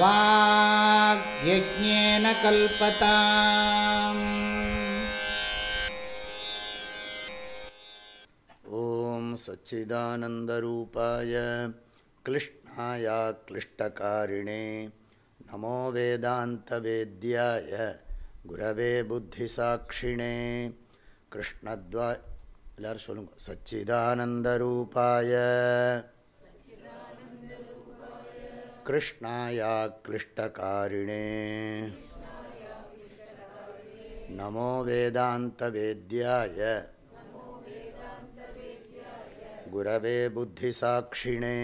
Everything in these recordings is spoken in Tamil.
वाग्यज्ञेन कल्पताम् ॐ सच्चिदानन्दरूपाय क्लिष्णाय क्लिष्टकारिणे नमो वेदान्तवेद्याय गुरवे बुद्धिसाक्षिणे कृष्णद्वा எல்லாரும் சொல்லுங்க சச்சிதானந்தரூபாய कृष्णाया क्लिष्टकारिणे नमो वेदान्तवेद्याय गुरवे बुद्धिसाक्षिणे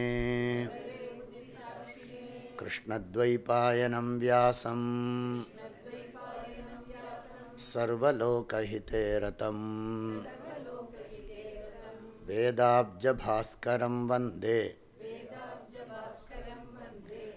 कृष्णद्वैपायनं व्यासं सर्वलोकहिते रतं वेदाब्जभास्करं वन्दे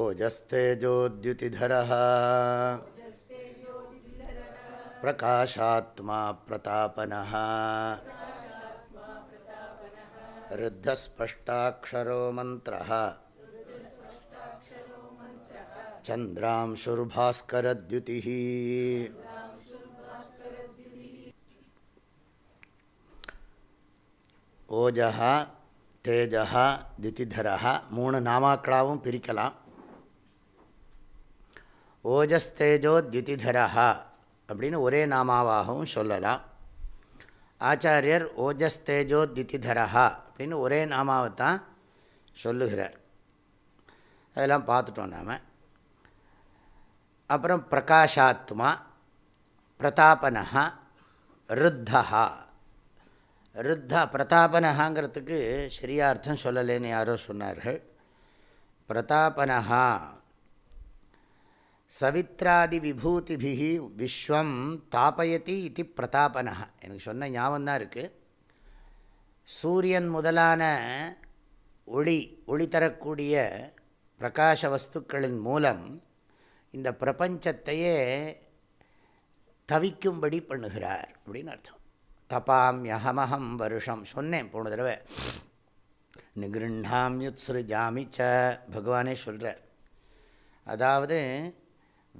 ओजस्तेजोद्युतिधरः प्रकाशात्मा प्रतापनः ऋद्धस्पष्टाक्षरो मन्त्रः चन्द्रांशुर्भास्करद्युतिः ஓஜஹா தேஜஹா திதிதரஹா மூணு நாமாக்களாகவும் பிரிக்கலாம் ஓஜஸ்தேஜோ திதிதரஹா அப்படின்னு ஒரே நாமாவாகவும் சொல்லலாம். ஆச்சாரியர் ஓஜஸ்தேஜோ திதிதரஹா அப்படின்னு ஒரே நாமாவை தான் சொல்லுகிறார். அதெல்லாம் பார்த்துட்டோம் நாம். அப்புறம் பிரகாஷாத்மா பிரதாபனஹா ருத்தஹா. ருத்தா பிரதாபனஹாங்கிறதுக்கு சரியா அர்த்தம் சொல்லலேன்னு யாரோ சொன்னார்கள். பிரதாபனஹா சவித்ராதி விபூதிபிகி விஸ்வம் தாபயதி இது பிரதாபனா எனக்கு சொன்ன ஞாபகம் தான் இருக்குது சூரியன் முதலான ஒளி ஒளி தரக்கூடிய பிரகாச வஸ்துக்களின் மூலம் இந்த பிரபஞ்சத்தையே தவிக்கும்படி பண்ணுகிறார் அப்படின்னு அர்த்தம். தபாம்யஹமஹம் வருஷம் சொன்னேன் போன தடவை. நிகிருண்ணாம்யுத்ஸ்ருஜாமி ச. பகவானே சொல்கிறார் அதாவது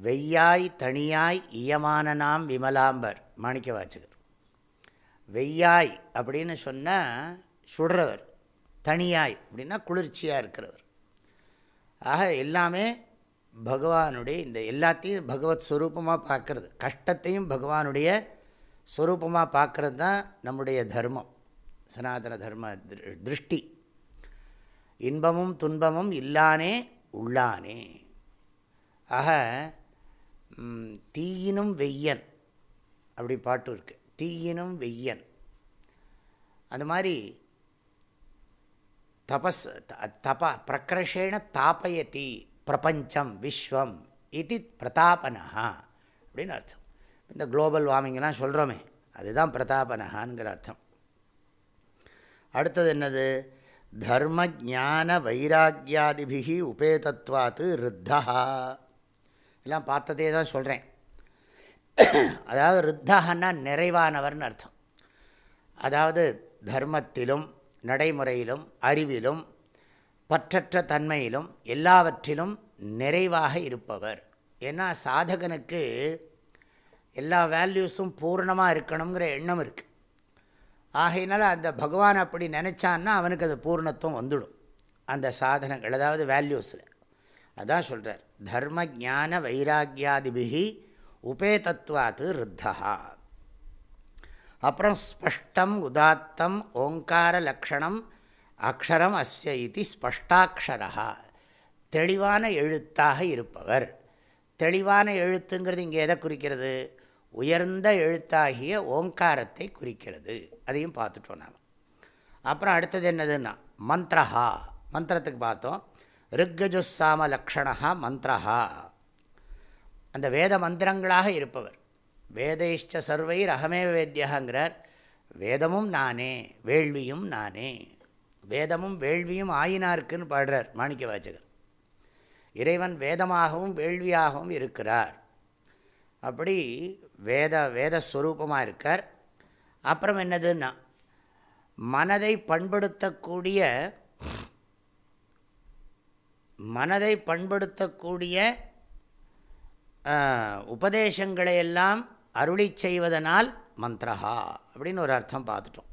வெய்யாய் தனியாய் இயமானனாம் விமலாம்பர். மாணிக்க வாச்சகர் வெய்யாய் அப்படின்னு சொன்னால் சுடுறவர். தனியாய் அப்படின்னா குளிர்ச்சியாக இருக்கிறவர். ஆக எல்லாமே பகவானுடைய இந்த எல்லாத்தையும் பகவத் ஸ்வரூபமாக பார்க்குறது கஷ்டத்தையும் பகவானுடைய ஸ்வரூபமாக பார்க்குறது தான் நம்முடைய தர்மம். சனாதன தர்ம திருஷ்டி. இன்பமும் துன்பமும் இல்லானே உள்ளானே. ஆக தீயினும் வெய்யன். அப்படி பாட்டு இருக்குது தீயினும் வெய்யன். அந்த மாதிரி தபஸ் தப பிரக்ரஷேண தாபயதி பிரபஞ்சம் விஸ்வம் இது பிரதாபனஹா அப்படின்னு அர்த்தம். இந்த குளோபல் வார்மிங்லாம் சொல்கிறோமே அதுதான் பிரதாபனஹான்கிற அர்த்தம். அடுத்தது என்னது? தர்ம ஜான வைராக்கியாதிபிகி உபேதத்வாத்து ருத்தா எல்லாம் பார்த்ததே தான் சொல்கிறேன் அதாவது ருத்தகன்னா நிறைவானவர்னு அர்த்தம். அதாவது தர்மத்திலும் நடைமுறையிலும் அறிவிலும் பற்றற்ற தன்மையிலும் எல்லாவற்றிலும் நிறைவாக இருப்பவர். ஏன்னா சாதகனுக்கு எல்லா வேல்யூஸும் பூர்ணமாக இருக்கணுங்கிற எண்ணம் இருக்குது ஆகையினால அந்த பகவான் அப்படி நினச்சான்னா அவனுக்கு அது பூர்ணத்துவம் வந்துடும். அந்த சாதனங்கள் அதாவது வேல்யூஸில் அதான் சொல்கிறார் தர்ம ஜான வைராக்கியாதிபிகி உபேதத்வாத்து ருத்தா அப்புறம் ஸ்பஷ்டம் உதாத்தம் ஓங்கார லக்ஷணம் அக்ஷரம் அஸ்ய இது ஸ்பஷ்டாட்சரா தெளிவான எழுத்தாக இருப்பவர். தெளிவான எழுத்துங்கிறது இங்கே எதை குறிக்கிறது? உயர்ந்த எழுத்தாகிய ஓங்காரத்தை குறிக்கிறது. அதையும் பார்த்துட்டோம் நாம். அப்புறம் அடுத்தது என்னதுன்னா மந்த்ரஹா. மந்திரத்துக்கு பார்த்தோம். ரிக்கஜுசாம லக்ஷணா மந்திரஹா அந்த வேத மந்திரங்களாக இருப்பவர். வேதைஷ்ட சர்வைர் அகமே வேத்தியாங்கிறார் வேதமும் நானே வேள்வியும் நானே. வேதமும் வேள்வியும் ஆயினாருக்குன்னு பாடுறார் மாணிக்க வாச்சகர் இறைவன் வேதமாகவும் வேள்வியாகவும் இருக்கிறார். அப்படி வேத வேதஸ்வரூபமாக இருக்கார். அப்புறம் என்னதுன்னா மனதை பண்படுத்தக்கூடிய மனதை பண்படுத்தக்கூடிய உபதேசங்களை எல்லாம் அருளி செய்வதனால் மந்திரஹா அப்படின்னு ஒரு அர்த்தம் பார்த்துட்டோம்.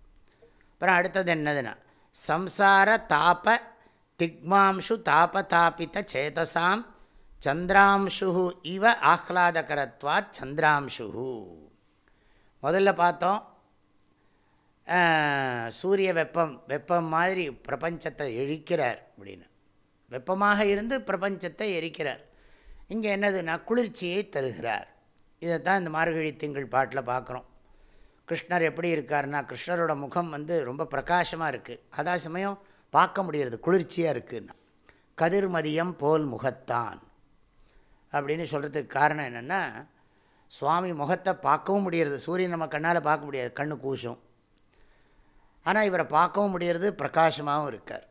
அப்புறம் அடுத்தது என்னதுன்னா சம்சார தாப திக்மாம்சு தாபதாபித்த சேதசாம் சந்திராம்சு இவ ஆஹ்லாதகரத்வாத் சந்திராம்சு முதல்ல பார்த்தோம் சூரிய வெப்பம் வெப்பம் மாதிரி பிரபஞ்சத்தை எழிக்கிறார் அப்படின்னு. வெப்பமாக இருந்து பிரபஞ்சத்தை எரிக்கிறார். இங்கே என்னதுன்னா குளிர்ச்சியை தருகிறார். இதை தான் இந்த மார்கழி திங்கள் பாட்டில் பார்க்குறோம் கிருஷ்ணர் எப்படி இருக்காருன்னா கிருஷ்ணரோட முகம் வந்து ரொம்ப பிரகாசமாக இருக்குது அதே சமயம் பார்க்க முடிகிறது குளிர்ச்சியாக இருக்குதுன்னா கதிர்மதியம் போல் முகத்தான் அப்படின்னு சொல்கிறதுக்கு காரணம் என்னென்னா சுவாமி முகத்தை பார்க்கவும் முடிகிறது சூரியன் நம்ம கண்ணால் பார்க்க முடியாது கண்ணு கூசும். ஆனால் இவரை பார்க்கவும் முடிகிறது பிரகாசமாகவும் இருக்கார்.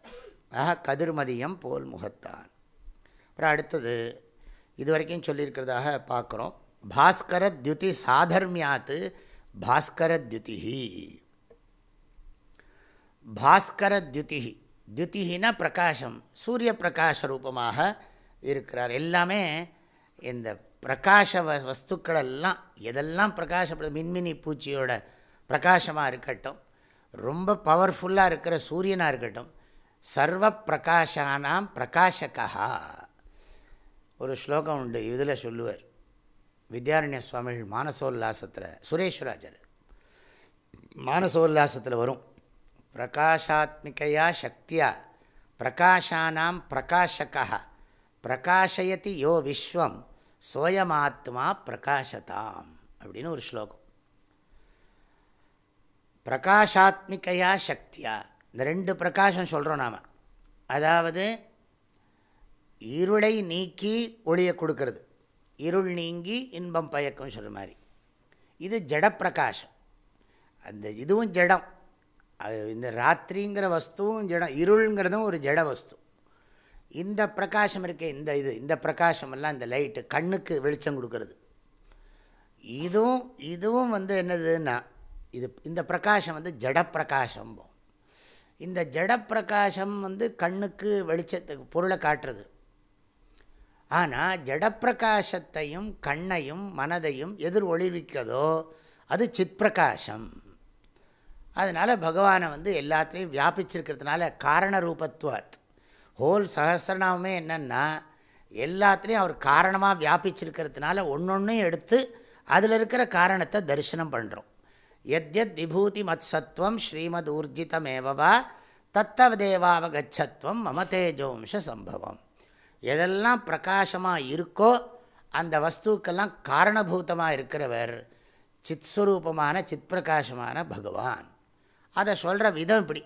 ஆக கதிர்மதியம் போல் முகத்தான். அப்புறம் அடுத்தது இது வரைக்கும் சொல்லியிருக்கிறதாக பார்க்குறோம். பாஸ்கர தியுதி சாதர்மியாத்து பாஸ்கர தியுதிஹி. பாஸ்கர தியுதிஹி. தியுதிஹினா பிரகாசம் சூரிய பிரகாச ரூபமாக இருக்கிறார். எல்லாமே இந்த பிரகாச வ வஸ்துக்களெல்லாம் எதெல்லாம் பிரகாசப்படுது மின்மினி பூச்சியோட பிரகாசமாக இருக்கட்டும் ரொம்ப பவர்ஃபுல்லாக இருக்கிற சூரியனாக இருக்கட்டும் சர்வ பிரகாஷானாம் பிரகாஷகா ஒரு ஸ்லோகம் உண்டு இதில் சொல்லுவார். வித்யாரண்ய சுவாமிகள் மானசோல்லாசத்தில் சுரேஸ்வராச்சாரியர். மானசோல்லாசத்தில் வரும். பிரகாஷாத்மிகையா சக்தியா பிரகாஷானாம் பிரகாஷகா பிரகாஷயதி யோ விஸ்வம் சோயமாத்மா பிரகாஷதாம் அப்படின்னு ஒரு ஸ்லோகம். பிரகாஷாத்மிகையா சக்தியா இந்த ரெண்டு பிரகாசம் சொல்கிறோம் நாம். அதாவது இருளை நீக்கி ஒளியை கொடுக்கறது. இருள் நீங்கி இன்பம் பயக்கம் சொல்கிற மாதிரி. இது ஜடப்பிரகாசம் அந்த இதுவும் ஜடம். அது இந்த ராத்திரிங்கிற வஸ்துவும் ஜடம். இருள்ங்கிறதும் ஒரு ஜட வஸ்து. இந்த பிரகாசம் இருக்க இந்த இது இந்த பிரகாசமெல்லாம் இந்த லைட்டு கண்ணுக்கு வெளிச்சம் கொடுக்கறது. இதுவும் இதுவும் வந்து என்னதுன்னா இது இந்த பிரகாசம் வந்து ஜடப்பிரகாசம்போம் இந்த ஜடப்பிரகாசம் வந்து கண்ணுக்கு வெளிச்சத்துக்கு பொருளை காட்டுறது. ஆனால் ஜடப்பிரகாசத்தையும் கண்ணையும் மனதையும் எதிர் ஒளிவிக்கிறதோ அது சித் பிரகாசம் அதனால் பகவானை வந்து எல்லாத்துலேயும் வியாபிச்சிருக்கிறதுனால காரண ரூபத்துவாத் ஹோல் சகசிரநாமே என்னென்னா எல்லாத்துலேயும் அவர் காரணமாக வியாபிச்சிருக்கிறதுனால ஒன்று ஒன்றையும் எடுத்து அதில் இருக்கிற காரணத்தை தரிசனம் பண்ணுறோம் எத்யத் விபூதி மத்சத்வம் ஸ்ரீமத் ஊர்ஜிதமேவவா தத்தவதேவாவகச்சத்வம் மம தேஜோம்ச சம்பவம் எதெல்லாம் பிரகாசமாக இருக்கோ அந்த வஸ்துக்கெல்லாம் காரணபூதமாக இருக்கிறவர் சித்ஸ்வரூபமான சித்பிரகாசமான பகவான். அதை சொல்கிற விதம் இப்படி.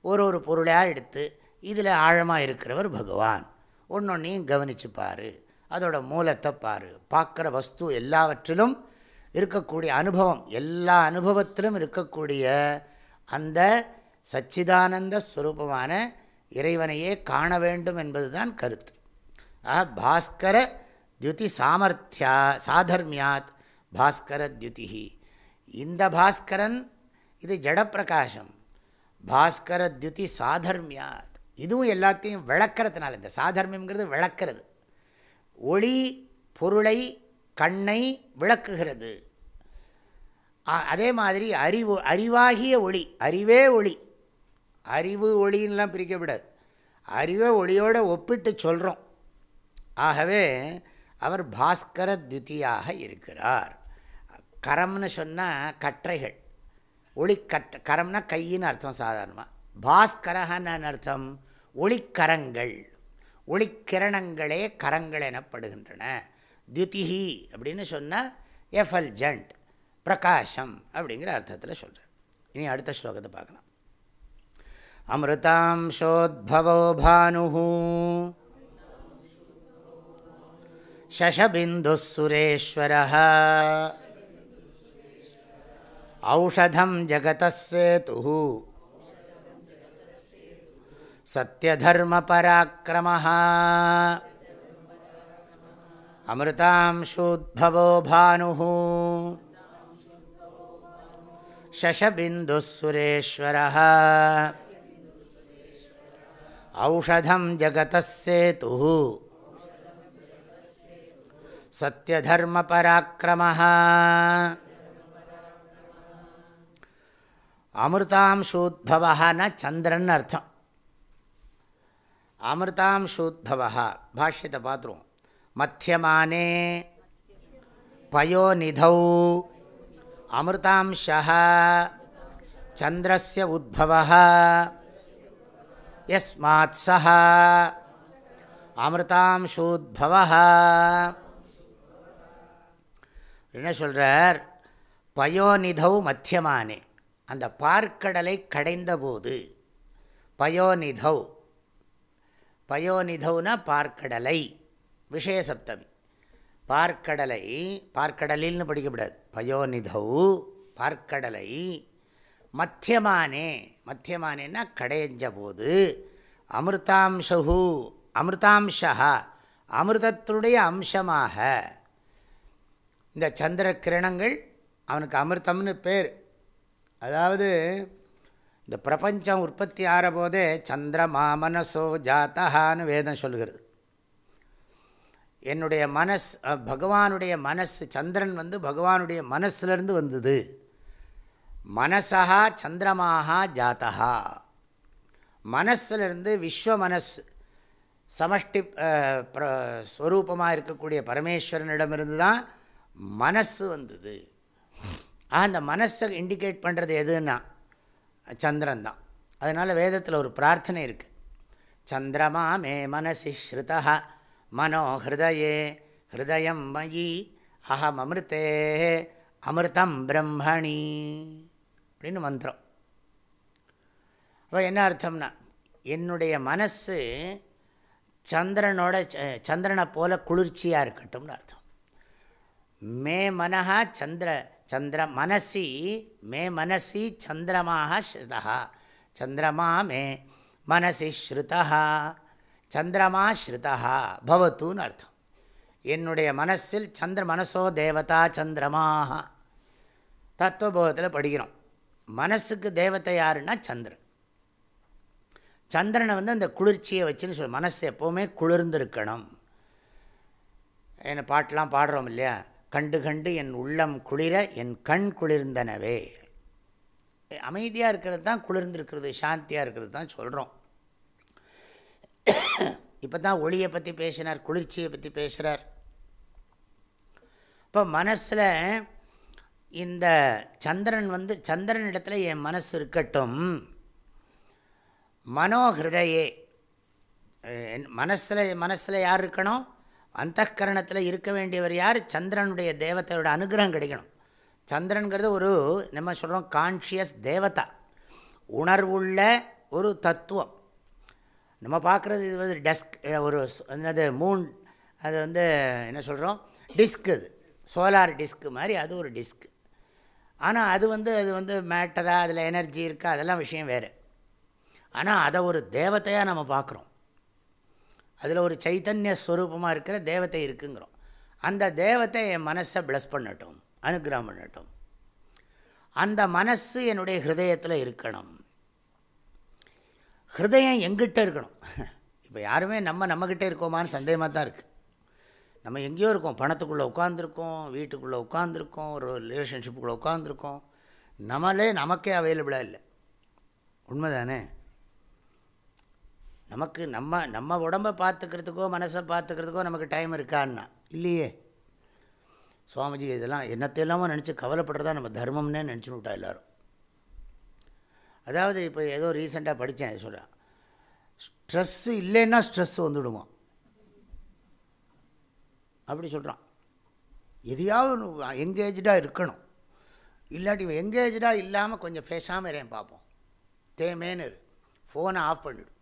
ஒரு ஒரு பொருளாக எடுத்து இதில் ஆழமாக இருக்கிறவர் பகவான். ஒன்று ஒன்றையும் கவனிச்சுப்பார் அதோட மூலத்தை பார். பார்க்குற வஸ்து எல்லாவற்றிலும் இருக்கக்கூடிய அனுபவம். எல்லா அனுபவத்திலும் இருக்கக்கூடிய அந்த சச்சிதானந்த ஸ்வரூபமான இறைவனையே காண வேண்டும் என்பதுதான் கருத்து. ஆ பாஸ்கர தியுதி சாமர்த்தியா சாதர்மியாத் பாஸ்கர தியுதிஹி இந்த பாஸ்கரன் இது ஜடப்பிரகாசம். பாஸ்கர தியுதி சாதர்மியாத். இதுவும் எல்லாத்தையும் விளக்கிறதுனால இந்த சாதர்மியங்கிறது விளக்கிறது. ஒளி பொருளை கண்ணை விளக்குகிறது. அதே மாதிரி அறிவு அறிவாகிய ஒளி அறிவே ஒளி. அறிவு ஒளின்லாம் பிரிக்கப்படாது அறிவே ஒளியோடு ஒப்பிட்டு சொல்கிறோம் ஆகவே அவர் பாஸ்கர தித்தியாக இருக்கிறார். கரம்னு சொன்னால் கற்றைகள். ஒளி கற்ற கரம்னா கையின்னு அர்த்தம் சாதாரணமாக பாஸ்கரகன்னு அர்த்தம் ஒளிக்கரங்கள். ஒளிக்கிரணங்களே கரங்கள் எனப்படுகின்றன. தியுதிஹி அப்படின்னு சொன்னால் எஃபல்ஜண்ட் பிரகாஷம் அப்படிங்கிற அர்த்தத்தில் சொல்கிறார் இனி அடுத்த ஸ்லோகத்தை பார்க்கலாம் अमृतांशोद्भवो भानुः शशबिन्दुः सुरेश्वरः औषधं जगतः सेतुः सत्यधर्मपराक्रमः अमृतांशोद्भवो भानुः शशबिन्दुः सुरेश्वरः औषधं जगतः सेतुः सत्यधर्मपराक्रमः அமிர்தாம்சூத்பவன சந்திரன் அர்த்தம் அமிர்தாம்சூத்பவ பாஷ்யத்தை பார்த்துருவோம் மத்தியமானே பயோநிதௌ அமிர்தாம்ச சந்திரஸ்ய உத்பவ யஸ்மாத் சஹ அமிர்தாம்சூத்பவ என்ன சொல்கிறார் பயோநிதௌ மத்தியமானே. அந்த பார்க்கடலை கடைந்தபோது பயோநிதௌ. பயோநிதௌனா பார்க்கடலை. விஷய சப்தமி பார்க்கடலை பார்க்கடலில்னு படிக்கப்படாது. பயோநிதௌ பார்க்கடலை மத்தியமானே மத்தியமானேன்னா கடைஞ்ச போது அமிர்தாம்சு அமிர்தாம்சா அமிர்தத்துடைய அம்சமாக. இந்த சந்திர கிரணங்கள் அவனுக்கு அமிர்தம்னு பேர். அதாவது இந்த பிரபஞ்சம் உற்பத்தி ஆகிற போதே சந்திரமா மனசோ ஜாத்தகான்னு வேதம் சொல்லுகிறது என்னுடைய மனஸ் பகவானுடைய மனசு சந்திரன் வந்து பகவானுடைய மனசுலேருந்து வந்தது. மனசா சந்திரமாக ஜாத்தகா மனசிலிருந்து விஸ்வ மனசு சமஷ்டி ஸ்வரூபமாக இருக்கக்கூடிய பரமேஸ்வரனிடமிருந்து தான் மனசு வந்தது. அந்த மனசை இண்டிகேட் பண்ணுறது எதுன்னா சந்திரன் தான். அதனால் வேதத்தில் ஒரு பிரார்த்தனை இருக்குது சந்திரமா மே மனசி ஸ்ருதா மனோ ஹிருதயே ஹிருதயம் மயி அகம் அமிர்தே அமிர்தம் பிரம்மணி அப்படின்னு மந்திரம். அப்போ என்ன அர்த்தம்னா என்னுடைய மனசு சந்திரனோட சந்திரனை போல குளிர்ச்சியாக இருக்கட்டும்னு அர்த்தம். மே மனஹா சந்திர சந்திர மனசி மே மனசி சந்திரமாக ஸ்ருதா சந்திரமா மே மனசி ஸ்ருதா சந்திரமா ஸ்ருதா பவத்துன்னு அர்த்தம். என்னுடைய மனசில் சந்திர மனசோ தேவதா சந்திரமாக தத்துவபோதத்தில் படிக்கிறோம். மனசுக்கு தேவத்தை யாருன்னா சந்திரன். சந்திரனை வந்து அந்த குளிர்ச்சியை வச்சுன்னு சொல் மனசு எப்போவுமே குளிர்ந்திருக்கணும். என்ன பாட்டெலாம் பாடுறோம் இல்லையா? கண்டு கண்டு என் உள்ளம் குளிர என் கண் குளிர்ந்தனவே. அமைதியாக இருக்கிறது தான் குளிர்ந்திருக்கிறது சாந்தியாக இருக்கிறது தான் சொல்கிறோம் இப்போ தான் ஒளியை பற்றி பேசினார் குளிர்ச்சியை பற்றி பேசுகிறார் இப்போ மனசில் இந்த சந்திரன் வந்து சந்திரன் இடத்துல என் மனசு இருக்கட்டும் மனோஹிருதையே மனசில் மனசில் யார் இருக்கணும்? அந்த கரணத்தில் இருக்க வேண்டியவர் யார்? சந்திரனுடைய தேவத்தையோட அனுகிரகம் கிடைக்கணும். சந்திரனுங்கிறது ஒரு நம்ம சொல்கிறோம் கான்ஷியஸ் தேவதா. உணர்வுள்ள ஒரு தத்துவம். நம்ம பார்க்குறது இது வந்து டெஸ்க் ஒரு என்னது மூன் அது வந்து என்ன சொல்கிறோம் டிஸ்க் அது சோலார் டிஸ்க்கு மாதிரி அது ஒரு டிஸ்க் ஆனால் அது வந்து அது வந்து மேட்டராக அதில் எனர்ஜி இருக்கா அதெல்லாம் விஷயம் வேறு. ஆனால் அதை ஒரு தேவத்தையாக நம்ம பார்க்குறோம். அதில் ஒரு சைத்தன்ய ஸ்வரூபமாக இருக்கிற தேவத்தை இருக்குங்கிறோம். அந்த தேவத்தை என் மனசை ப்ளஸ் பண்ணட்டும் அனுகிரகம் பண்ணட்டும். அந்த மனசு என்னுடைய ஹிருதயத்தில் இருக்கணும். ஹிருதயம் எங்கிட்ட இருக்கணும். இப்போ யாருமே நம்ம நம்மக்கிட்ட இருக்கோமான்னு சந்தேகமாக தான் இருக்குது நம்ம எங்கேயோ இருக்கோம். பணத்துக்குள்ளே உட்காந்துருக்கோம் வீட்டுக்குள்ளே உட்காந்துருக்கோம் ஒரு ரிலேஷன்ஷிப்புக்குள்ளே உட்காந்துருக்கோம் நம்மளே நமக்கே அவைலபிளாக இல்லை. உண்மை தானே நமக்கு நம்ம நம்ம உடம்பை பார்த்துக்கிறதுக்கோ மனசை பார்த்துக்கிறதுக்கோ நமக்கு டைம் இருக்கான்னா? இல்லையே. சுவாமிஜி இதெல்லாம் என்னத்தையெல்லாமோ நினச்சி கவலைப்படுறதா நம்ம தர்மம்னே நினச்சின்னு விட்டா எல்லோரும். அதாவது இப்போ ஏதோ ரீசெண்டாக படித்தேன் சொல்கிறேன் ஸ்ட்ரெஸ்ஸு இல்லைன்னா ஸ்ட்ரெஸ் வந்துவிடுமா அப்படி சொல்கிறான் எதையாவது எங்கேஜாக இருக்கணும். இல்லாட்டி எங்கேஜாக இல்லாமல் கொஞ்சம் பேசாமல் இறையன் பார்ப்போம் தேமேன்னு இரு. ஃபோனை ஆஃப் பண்ணிவிடும்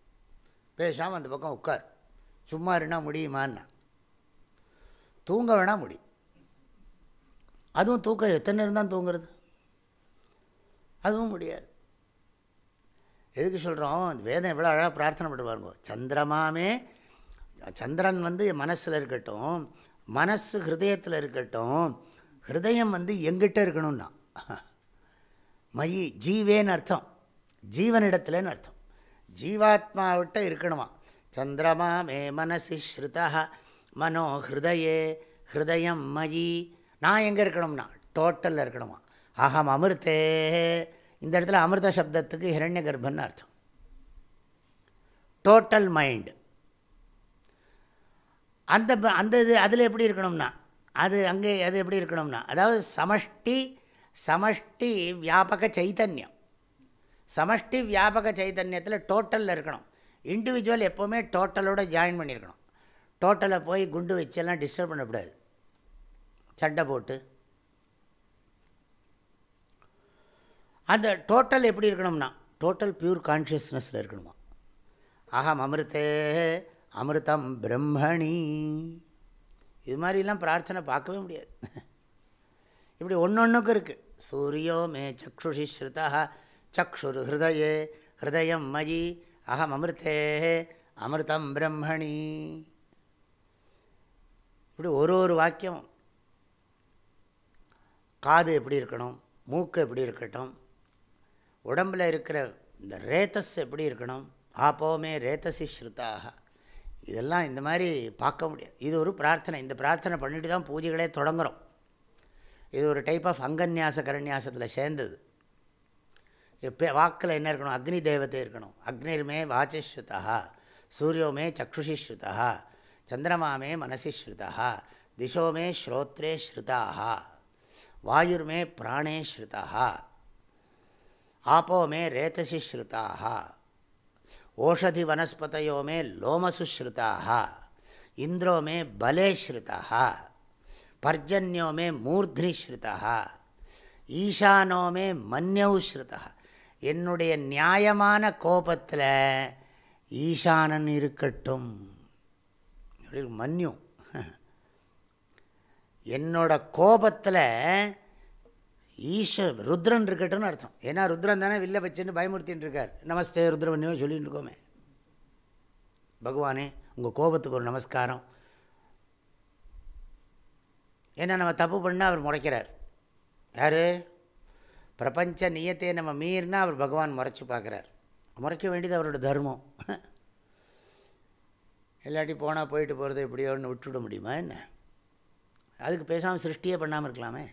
பேசாமல் அந்த பக்கம் உட்கார். சும்மா இருந்தால் முடியுமான்னா. தூங்க வேணால் முடியும் அதுவும் தூக்கம் எத்தனை நேரம் தான் தூங்குறது? அதுவும் முடியாது. எதுக்கு சொல்கிறோம் வேதம் எவ்வளோ அழகாக பிரார்த்தனை பண்ணுவாருங்க சந்திரமாமே சந்திரன் வந்து மனசில் இருக்கட்டும் மனசு ஹிருதயத்தில் இருக்கட்டும் ஹிருதயம் வந்து எங்கிட்ட இருக்கணும்னா மயி ஜீவேன்னு அர்த்தம். ஜீவனிடத்துலன்னு அர்த்தம். ஜீவாத்மாவிட்ட இருக்கணுமா? சந்திரமா மே மனசி ஸ்ருதா மனோ ஹிருதயே ஹிருதயம் மயி. நான் எங்கே இருக்கணும்னா? டோட்டலில் இருக்கணுமா? அகம் அமிர்தே. இந்த இடத்துல அமிர்த சப்தத்துக்கு ஹிரண்ய கர்ப்பன்னு அர்த்தம். டோட்டல் மைண்டு அந்த அந்த இது அதில் எப்படி இருக்கணும்னா அது அங்கே அது எப்படி இருக்கணும்னா அதாவது சமஷ்டி சமஷ்டி வியாபக சைத்தன்யம். சமஷ்டி வியாபக சைத்தன்யத்தில் டோட்டலில் இருக்கணும். இண்டிவிஜுவல் எப்போவுமே டோட்டலோடு ஜாயின் பண்ணியிருக்கணும் டோட்டலை போய் குண்டு வச்செல்லாம் டிஸ்டர்ப் பண்ணக்கூடாது. சண்டை போட்டு. அந்த டோட்டல் எப்படி இருக்கணும்னா டோட்டல் பியூர் கான்ஷியஸ்னஸில் இருக்கணுமா? அகம் அமிர்தே அமிர்தம் பிரம்மணி. இது மாதிரிலாம் பிரார்த்தனை பார்க்கவே முடியாது. இப்படி ஒன்று ஒன்றுக்கு இருக்குது சூரியோ மே சக்ஷுஷி ஸ்ருதா சக்ஷுர் ஹிருதயே ஹிருதயம் மயி அகம் அமிர்தே அமிர்தம் பிரம்மணி. இப்படி ஒரு ஒரு வாக்கியம் காது எப்படி இருக்கணும்? மூக்கு எப்படி இருக்கட்டும்? உடம்பில் இருக்கிற இந்த ரேத்தஸ் எப்படி இருக்கணும்? ஆப்போமே ரேத்தசி ஸ்ருத்தாக. இதெல்லாம் இந்த மாதிரி பார்க்க முடியாது. இது ஒரு பிரார்த்தனை. இந்த பிரார்த்தனை பண்ணிட்டு தான் பூஜைகளே தொடங்குறோம். இது ஒரு டைப் ஆஃப் அங்கன்யாச கரண்யாசத்தில் சேர்ந்தது. இப்போ வாக்கில் என்ன இருக்கணும்? அக்னி தேவத்தை இருக்கணும். அக்னிர்மே வாச்சிஸ்ருதா சூரியோமே சக்ஷுஷி ஸ்ருதா சந்திரமாமே மனசி ஸ்ருதா திசோமே ஸ்ரோத்ரே ஸ்ருதாக வாயுர்மே பிராணே ஸ்ருதா ஆப்போ மே ரேத்தசி ஸ்ருதாக ஓஷதி வனஸ்பதையோ மே லோமசு ஸ்ருதாக இந்திரோ மே பலே ஸ்ருதாக பர்ஜன்யோ மே மூர்த்னி ஸ்ருதாக ஈசானோ மே மன்யவு ஸ்ருதா என்னுடைய நியாயமான கோபத்தில் ஈசானன் இருக்கட்டும். மன்யும் என்னோட கோபத்தில் ஈஸ்வர் ருத்ரன் இருக்கட்டும்னு அர்த்தம். ஏன்னா ருத்ரன் தானே வில்ல வச்சுன்னு பயமுறுத்தின்னு இருக்கார். நமஸ்தே ருத்ரவன்யோ சொல்லிட்டு இருக்கோமே. பகவானே உங்கள் கோபத்துக்கு ஒரு நமஸ்காரம். ஏன்னா நம்ம தப்பு பண்ணால் அவர் முறைக்கிறார். யார்? பிரபஞ்ச நியத்தையை நம்ம மீறினா அவர் பகவான் முறைச்சி பார்க்குறார். முறைக்க வேண்டியது அவரோட தர்மம். இல்லாட்டி போனால் போயிட்டு போகிறது எப்படியோன்னு விட்டுவிட முடியுமா என்ன? அதுக்கு பேசாமல் சிருஷ்டியே பண்ணாமல் இருக்கலாமே.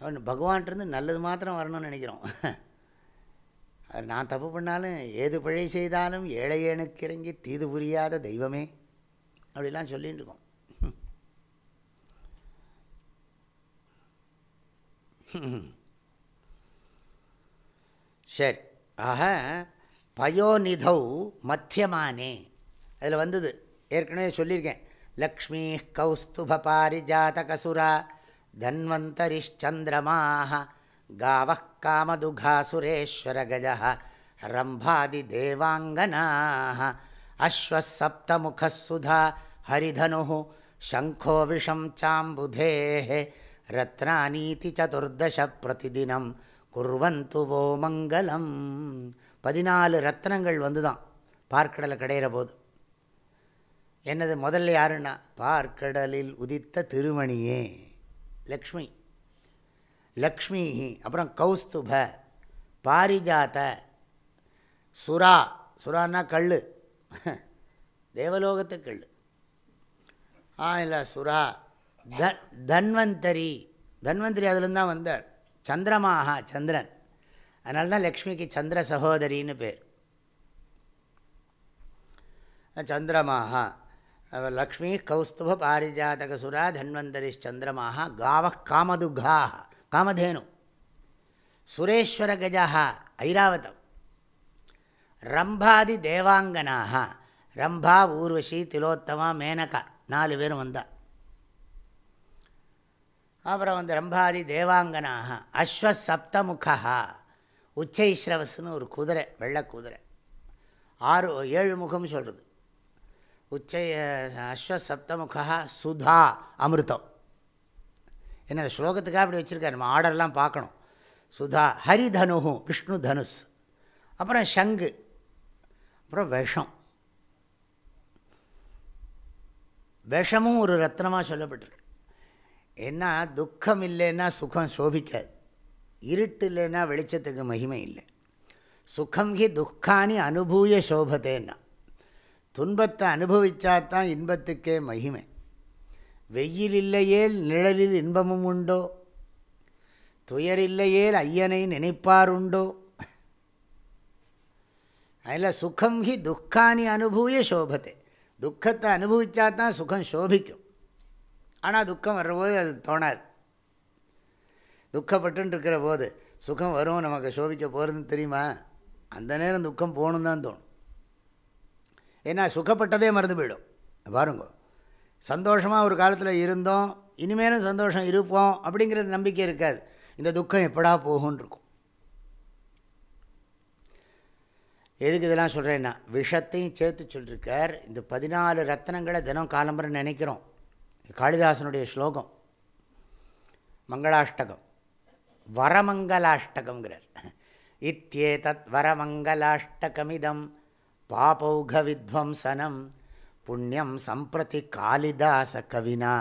பகவான்கிட்டருந்து நல்லது மாத்திரம் வரணும்னு நினைக்கிறோம். அது நான் தப்பு பண்ணாலும் ஏது பிழை செய்தாலும் ஏழையனுக்கு இறங்கி தீது புரியாத தெய்வமே அப்படிலாம் சொல்லிகிட்டு இருக்கோம். சரி. ஆக பயோநிதௌ மத்தியமானே அதில் வந்தது. ஏற்கனவே சொல்லியிருக்கேன். லக்ஷ்மி கௌஸ்துப பாரிஜாதகசுரா தன்வந்தரிச்சந்திரமாக காவ காமதுகாசுரேஸ்வரகஜ ரம்பாதி தேவாங்கனாக அஸ்வசப்தமுகசுதா ஹரிதனு சங்கோ விஷம் சாம்புதே ரத்னாநீதி சதுர்தச பிரதிதினம் குர்வந்து ஓ மங்களம். பதினாலு ரத்னங்கள் வந்து தான் பார்க்கடலை கிடையிற போது. என்னது முதல்ல யாருன்னா பார்க்கடலில் உதித்த திருமணியே. லக்ஷ்மி. லக்ஷ்மி அப்புறம் கௌஸ்துப பாரிஜாத சுரா. சுறான்னா கல் தேவலோகத்து கல் ஆ இல்லை சுரா. த தன்வந்தரி. தன்வந்தரி அதுலேருந்து தான் வந்தார். சந்திரமாகா சந்திரன். அதனால தான் லக்ஷ்மிக்கு சந்திர சகோதரின்னு பேர். சந்திரமாகா. அவ லக்ஷ்மி கௌஸ்துப பாரிஜாதக சுரா தன்வந்தரி சந்திரமாக காவ காமதுகா காமதேனு சுரேஸ்வர கஜா ஐராவதம் ரம்பாதி தேவாங்கனாக ரம்பா ஊர்வஷி திலோத்தமா மேனகா நாலு பேரும் வந்தா அப்புறம் வந்து ரம்பாதி தேவாங்கனாக அஸ்வசப்தமுகா உச்சைஸ்ரவஸ்னு ஒரு குதிரை வெள்ளை குதிரை ஆறு ஏழு முகம் சொல்கிறது உச்சை அஸ்வசப்தமுகா சுதா அமிர்தம். என்ன அந்த ஸ்லோகத்துக்காக அப்படி வச்சுருக்காரு. நம்ம ஆர்டர்லாம் பார்க்கணும். சுதா ஹரிதனு விஷ்ணு தனுஷ் அப்புறம் ஷங்கு. அப்புறம் விஷம். விஷமும் ஒரு ரத்னமாக சொல்லப்பட்டிருக்கு. ஏன்னா துக்கம் இல்லைன்னா சுகம் சோபிக்காது. இருட்டு இல்லைன்னா வெளிச்சத்துக்கு மகிமை இல்லை. சுகம் ஹி துக்கானி அனுபூய சோபத்தேன்னா துன்பத்தை அனுபவித்தாதான் இன்பத்துக்கே மகிமை. வெயில் இல்லையேல் நிழலில் இன்பமும் உண்டோ? துயரில்லையேல் ஐயனை நினைப்பாருண்டோ அதில் சுகம் ஹி துக்கானி அனுபூய சோபத்தை. துக்கத்தை அனுபவிச்சா தான் சுகம் சோபிக்கும். ஆனால் துக்கம் வர்றபோது அது தோணாது. துக்கப்பட்டுருக்கிற போது சுகம் வரும் நமக்கு சோபிக்க போகிறதுன்னு தெரியுமா? அந்த நேரம் துக்கம் போகணும் தான் தோணும். ஏன்னா சுகப்பட்டதே மறந்து போயிடும் பாருங்க. சந்தோஷமாக ஒரு காலத்தில் இருந்தோம் இனிமேலும் சந்தோஷம் இருப்போம் அப்படிங்கிறது நம்பிக்கை இருக்காது. இந்த துக்கம் எப்படா போகும்னு இருக்கும். எதுக்கு இதெல்லாம் சொல்கிறேன்னா விஷத்தையும் சேர்த்து சொல்லியிருக்கார் இந்த பதினாலு ரத்னங்களை தினம் காலம்பரை நினைக்கிறோம். காளிதாசனுடைய ஸ்லோகம். மங்களாஷ்டகம். வரமங்கலாஷ்டகங்கிறார் இத்தியே தத் வரமங்கலாஷ்டகமிதம் பாபௌக வித்வம்சனம் புண்ணியம் சம்பிரதி காளிதாச கவினா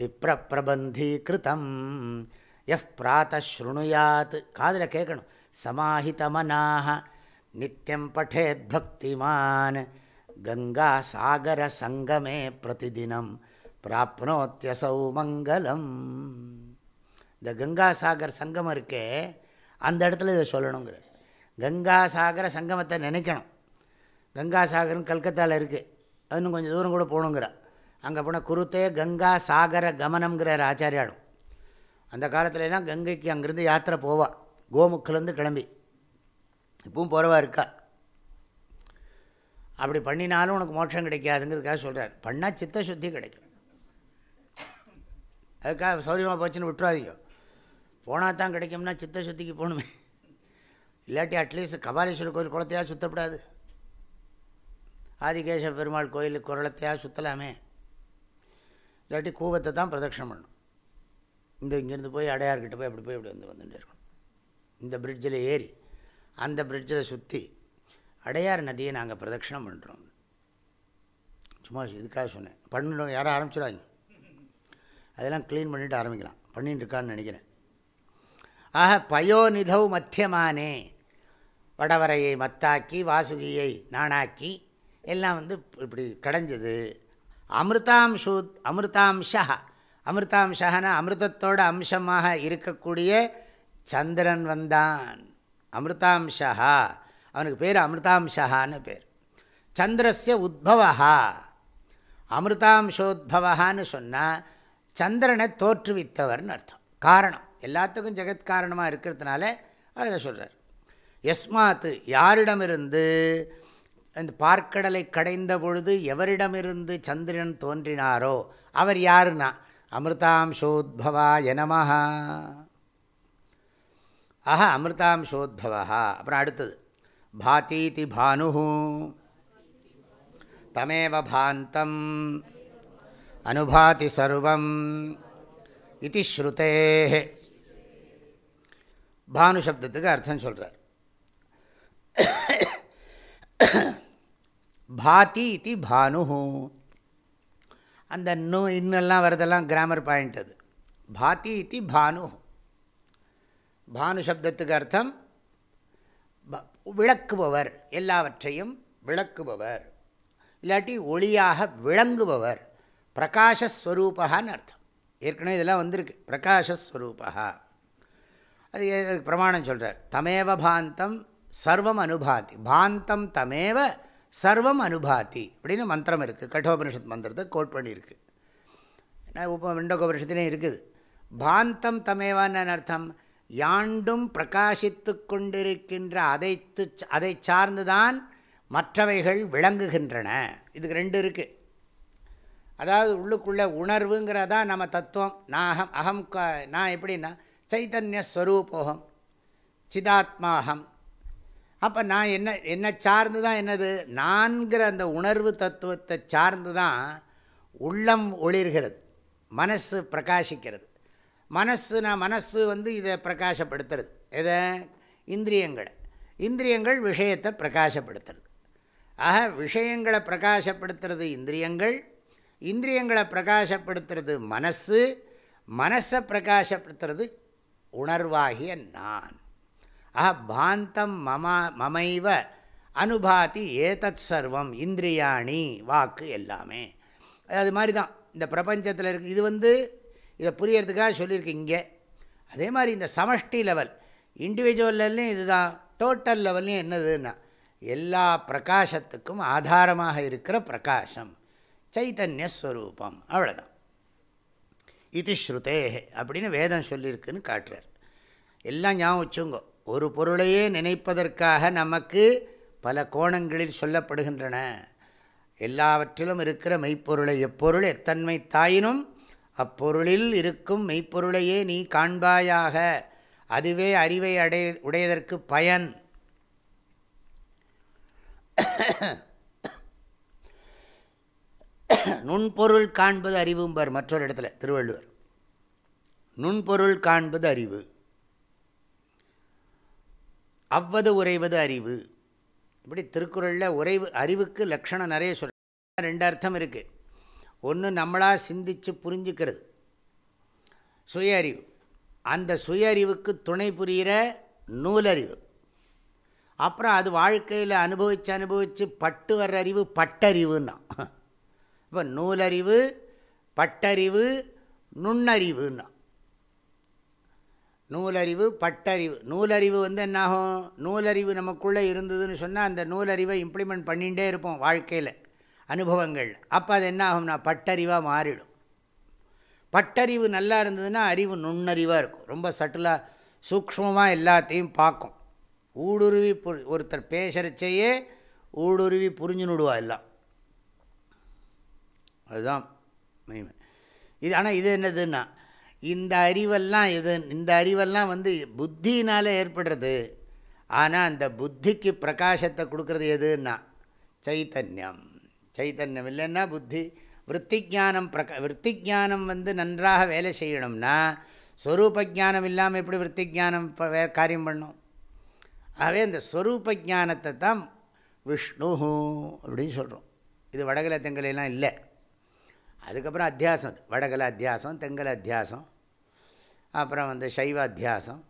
விப்ரப்பிரபந்தீகிருத்தம் எஃப் பிராத்த ஸ்ருணுயாத் காதில் கேட்கணும் சமாஹிதமனாக நித்தியம் பட்டேத் பக்திமான். கங்கா சாகர சங்கமே பிரதிதினம். பிராப்னோத்தியசௌ மங்கலம் இந்த கங்கா சாகர் சங்கமம் இருக்கே அந்த இடத்துல இதை சொல்லணுங்கிற கங்கா சாகர சங்கமத்தை நினைக்கணும். கங்கா கல்கத்தாவில் இருக்குது இன்னும் கொஞ்சம் தூரம் கூட போகணுங்கிறான் அங்கே போனால் குருத்தே கங்கா சாகர கமனம்ங்கிறார் ஆச்சாரியாடும். அந்த காலத்துலலாம் கங்கைக்கு அங்கேருந்து யாத்திரை போவா. கோமுக்கிலேருந்து கிளம்பி. இப்பவும் போகிறவா இருக்கா? அப்படி பண்ணினாலும் உனக்கு மோட்சம் கிடைக்காதுங்கிறதுக்காக சொல்கிறார் பண்ணால் சித்த சுத்தி கிடைக்கும். அதுக்காக சௌரியமாக போச்சுன்னு விட்டுறாதீங்க. போனால் தான் கிடைக்கும்னா சித்த சுத்திக்கு போகணுமே. இல்லாட்டி அட்லீஸ்ட் கபாலீஸ்வரர் கோயில் குளத்தையாக சுற்றப்படாது ஆதிகேச பெருமாள் கோயிலுக்கு குரலத்தையா சுற்றலாமே இல்லாட்டி கூவத்தை தான் பிரதட்சணம் பண்ணணும் இந்த இங்கேருந்து போய் அடையார்கிட்ட போய் அப்படி போய் இப்படி வந்து வந்துட்டு இருக்கணும். இந்த பிரிட்ஜில் ஏறி அந்த பிரிட்ஜில் சுற்றி அடையார் நதியை நாங்கள் பிரதட்சணம் பண்ணுறோம் சும்மா இதுக்காக சொன்னேன். பண்ணணும் யாரும் ஆரம்பிச்சிடாங்க அதெல்லாம் க்ளீன் பண்ணிவிட்டு ஆரம்பிக்கலாம். பண்ணிட்டு இருக்கான்னு நினைக்கிறேன். ஆக பயோநிதவ் மத்தியமானே வடவரையை மத்தாக்கி வாசுகியை நாணாக்கி எல்லாம் வந்து இப்படி கடைஞ்சது. அமிர்தாம்சூ அமிர்தாம்சா அமிர்தாம்சகனா அமிர்தத்தோட அம்சமாக இருக்கக்கூடிய சந்திரன் வந்தான். அமிர்தாம்சா அவனுக்கு பேர் அமிர்தாம்சகான்னு பேர். சந்திரஸ்ய உத்பவா அமிர்தாம்சோத்பவான்னு சொன்னால் சந்திரனை தோற்றுவித்தவர்னு அர்த்தம். காரணம். எல்லாத்துக்கும் ஜெகத் காரணமாக இருக்கிறதுனால அதில் சொல்கிறார் எஸ்மாத்து யாரிடமிருந்து அந்த பார்க்கடலை கடைந்த பொழுது எவரிடமிருந்து சந்திரன் தோன்றினாரோ அவர் யாருன்னா? அமிர்தாம்சோத்பவா எனமஹா. ஆஹா அமிர்தாம்சோத்பவா அப்புறம் அடுத்தது. பாத்தீதி பானு தமேவ பாந்தம். அனுபாதி சர்வம். இது ஸ்ருதே பானு சப்தத்துக்கு அர்த்தம் சொல்கிறார் பாதி இது பானு அந்த நூ இன்னெல்லாம் வரதெல்லாம் கிராமர் பாயிண்ட் அது. பாதி இது பானு பானு சப்தத்துக்கு அர்த்தம் விளக்குபவர் எல்லாவற்றையும் விளக்குபவர். இல்லாட்டி ஒளியாக விளங்குபவர் பிரகாஷஸ்வரூபகான்னு அர்த்தம். ஏற்கனவே இதெல்லாம் வந்திருக்கு பிரகாஷஸ்வரூபா அது பிரமாணம் சொல்கிறார் தமேவ பாந்தம் சர்வம் அனுபாதி. பாந்தம் தமேவ சர்வம் அனுபாதி அப்படின்னு மந்திரம் இருக்குது கட்டோபனிஷத் மந்திரத்தை கோட் பண்ணியிருக்கு. உப்ப விண்டகோபனிஷத்துலேயும் இருக்குது. பாந்தம் தமேவான்னு அர்த்தம்? யாண்டும் பிரகாசித்து கொண்டிருக்கின்ற அதைத்து அதை சார்ந்துதான் மற்றவைகள் விளங்குகின்றன. இதுக்கு ரெண்டு இருக்குது அதாவது உள்ளுக்குள்ளே உணர்வுங்கிறதா நம்ம தத்துவம். நான் அகம் அகம் க நான் எப்படின்னா சைத்தன்ய ஸ்வரூபோகம் சிதாத்மாகம் அப்போ நான் என்ன என்னை சார்ந்து தான் என்னது? நான்கிற அந்த உணர்வு தத்துவத்தை சார்ந்து தான் உள்ளம் ஒளிர்கிறது. மனசு பிரகாசிக்கிறது. மனசுனா மனசு வந்து இதை பிரகாசப்படுத்துறது. எதை? இந்திரியங்களை. இந்திரியங்கள் விஷயத்தை பிரகாசப்படுத்துறது. ஆக விஷயங்களை பிரகாசப்படுத்துறது இந்திரியங்கள். இந்திரியங்களை பிரகாசப்படுத்துறது மனசு. மனசை பிரகாசப்படுத்துறது உணர்வாகிய நான். ஆஹா பாந்தம் மமா மமைவ அனுபாதி ஏதத் சர்வம் இந்திரியாணி வாக்கு எல்லாமே. அது மாதிரி தான் இந்த பிரபஞ்சத்தில் இருக்குது இது வந்து இதை புரியறதுக்காக சொல்லியிருக்கு இங்கே. அதே மாதிரி இந்த சமஷ்டி லெவல் இண்டிவிஜுவல் லெவல்லையும் இதுதான் டோட்டல் லெவல்லையும் என்னதுன்னா எல்லா பிரகாசத்துக்கும் ஆதாரமாக இருக்கிற பிரகாசம் சைத்தன்யஸ்வரூபம் அவ்வளோதான் இது ஸ்ருதே அப்படின்னு வேதம் சொல்லியிருக்குன்னு காட்டுறார். எல்லாம் ஞாபகம் வச்சுங்கோ ஒரு பொருளையே நினைப்பதற்காக நமக்கு பல கோணங்களில் சொல்லப்படுகின்றன. எல்லாவற்றிலும் இருக்கிற மெய்ப்பொருளை எப்பொருள் எத்தன்மை தாயினும் அப்பொருளில் இருக்கும் மெய்ப்பொருளையே நீ காண்பாயாக. அதுவே அறிவை அடைய உடையதற்கு பயன். நுண்பொருள் காண்பது அறிவும்பர் மற்றொரு இடத்துல திருவள்ளுவர். நுண்பொருள் காண்பது அறிவு. அவ்வது உறைவது அறிவு. இப்படி திருக்குறளில் உறைவு அறிவுக்கு லக்ஷணம் நிறைய சொல்ல ரெண்டு அர்த்தம் இருக்குது ஒன்று நம்மளாக சிந்தித்து புரிஞ்சுக்கிறது. சுய அறிவு அந்த சுய அறிவுக்கு துணை புரிகிற நூலறிவு. அப்புறம் அது வாழ்க்கையில் அனுபவித்து அனுபவித்து பட்டு வர்ற அறிவு பட்டறிவுன்னா. இப்போ நூலறிவு பட்டறிவு நுண்ணறிவுன்னா. நூலறிவு பட்டறிவு. நூலறிவு வந்து என்னாகும்? நூலறிவு நமக்குள்ளே இருந்ததுன்னு சொன்னால் அந்த நூலறிவை இம்ப்ளிமெண்ட் பண்ணிகிட்டே இருப்போம் வாழ்க்கையில் அனுபவங்கள் அப்போ அது என்ன ஆகும்னா பட்டறிவாக மாறிடும். பட்டறிவு நல்லா இருந்ததுன்னா அறிவு நுண்ணறிவாக இருக்கும். ரொம்ப சட்டிலாக சூக்ஷ்மமாக எல்லாத்தையும் பார்க்கும். ஊடுருவி ஒருத்தர் பேசுகிறச்சையே ஊடுருவி புரிஞ்சுனுடுவா எல்லாம். அதுதான் மெயின் இது ஆனால் இது என்னதுன்னா இந்த அறிவெல்லாம் இது இந்த அறிவெல்லாம் வந்து புத்தினால் ஏற்படுறது. ஆனால் அந்த புத்திக்கு பிரகாசத்தை கொடுக்குறது எதுன்னா சைத்தன்யம். சைத்தன்யம் இல்லைன்னா புத்தி. விற்பி ஜானம் பிரகா விற்பி ஜானம் வந்து நன்றாக வேலை செய்யணும்னா ஸ்வரூப ஜானம் இல்லாமல் எப்படி விற்பி ஜானம் காரியம் பண்ணும்? ஆகவே அந்த ஸ்வரூப ஜானத்தை தான் விஷ்ணு அப்படின்னு சொல்கிறோம் இது வடகில தெங்கலாம் இல்லை. அதுக்கப்புறம் அத்தியாசம் வடகல அத்தியாசம் தெங்கல அத்தியாசம் அப்புறம் வந்து சைவ அத்தியாசம்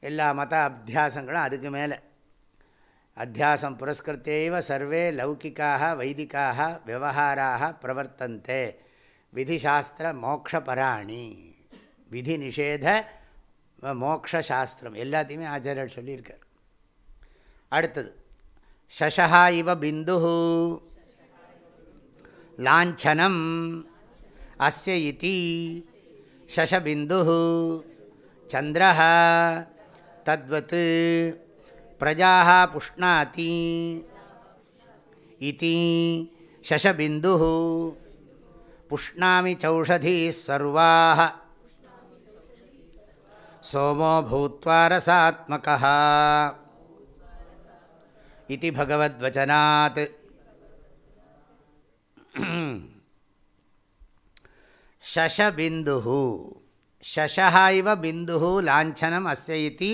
எல்லா மத அத்தியாசங்களும் அதுக்கு மேலே. அத்தியாசம் புரஸ்கிருத்தேவ சர்வே லௌகிக்காக வைதிக்காக விவகாராக பிரவர்த்தந்தே. விதிசாஸ்திர மோக்ஷபராணி. விதி நிஷேத மோக்ஷாஸ்திரம் எல்லாத்தையுமே ஆச்சாரியர் சொல்லியிருக்கார். அடுத்தது சஷஹா இவ பிந்து லாஞ்சனம் அஸ்ய இதி சஷபிந்து சந்திர தத்வத் பிரஜா புஷ்ணாதி இதி சஷபிந்து புஷ்ணாமி சௌஷதீ சர்வா சோமோ பூத்வா ரசாத்மக இதி பகவத்வச்சனாத் ஷஷபிந்து ஷஷா இவ பிந்து லாஞ்சனம் அஸ்ய இத்தி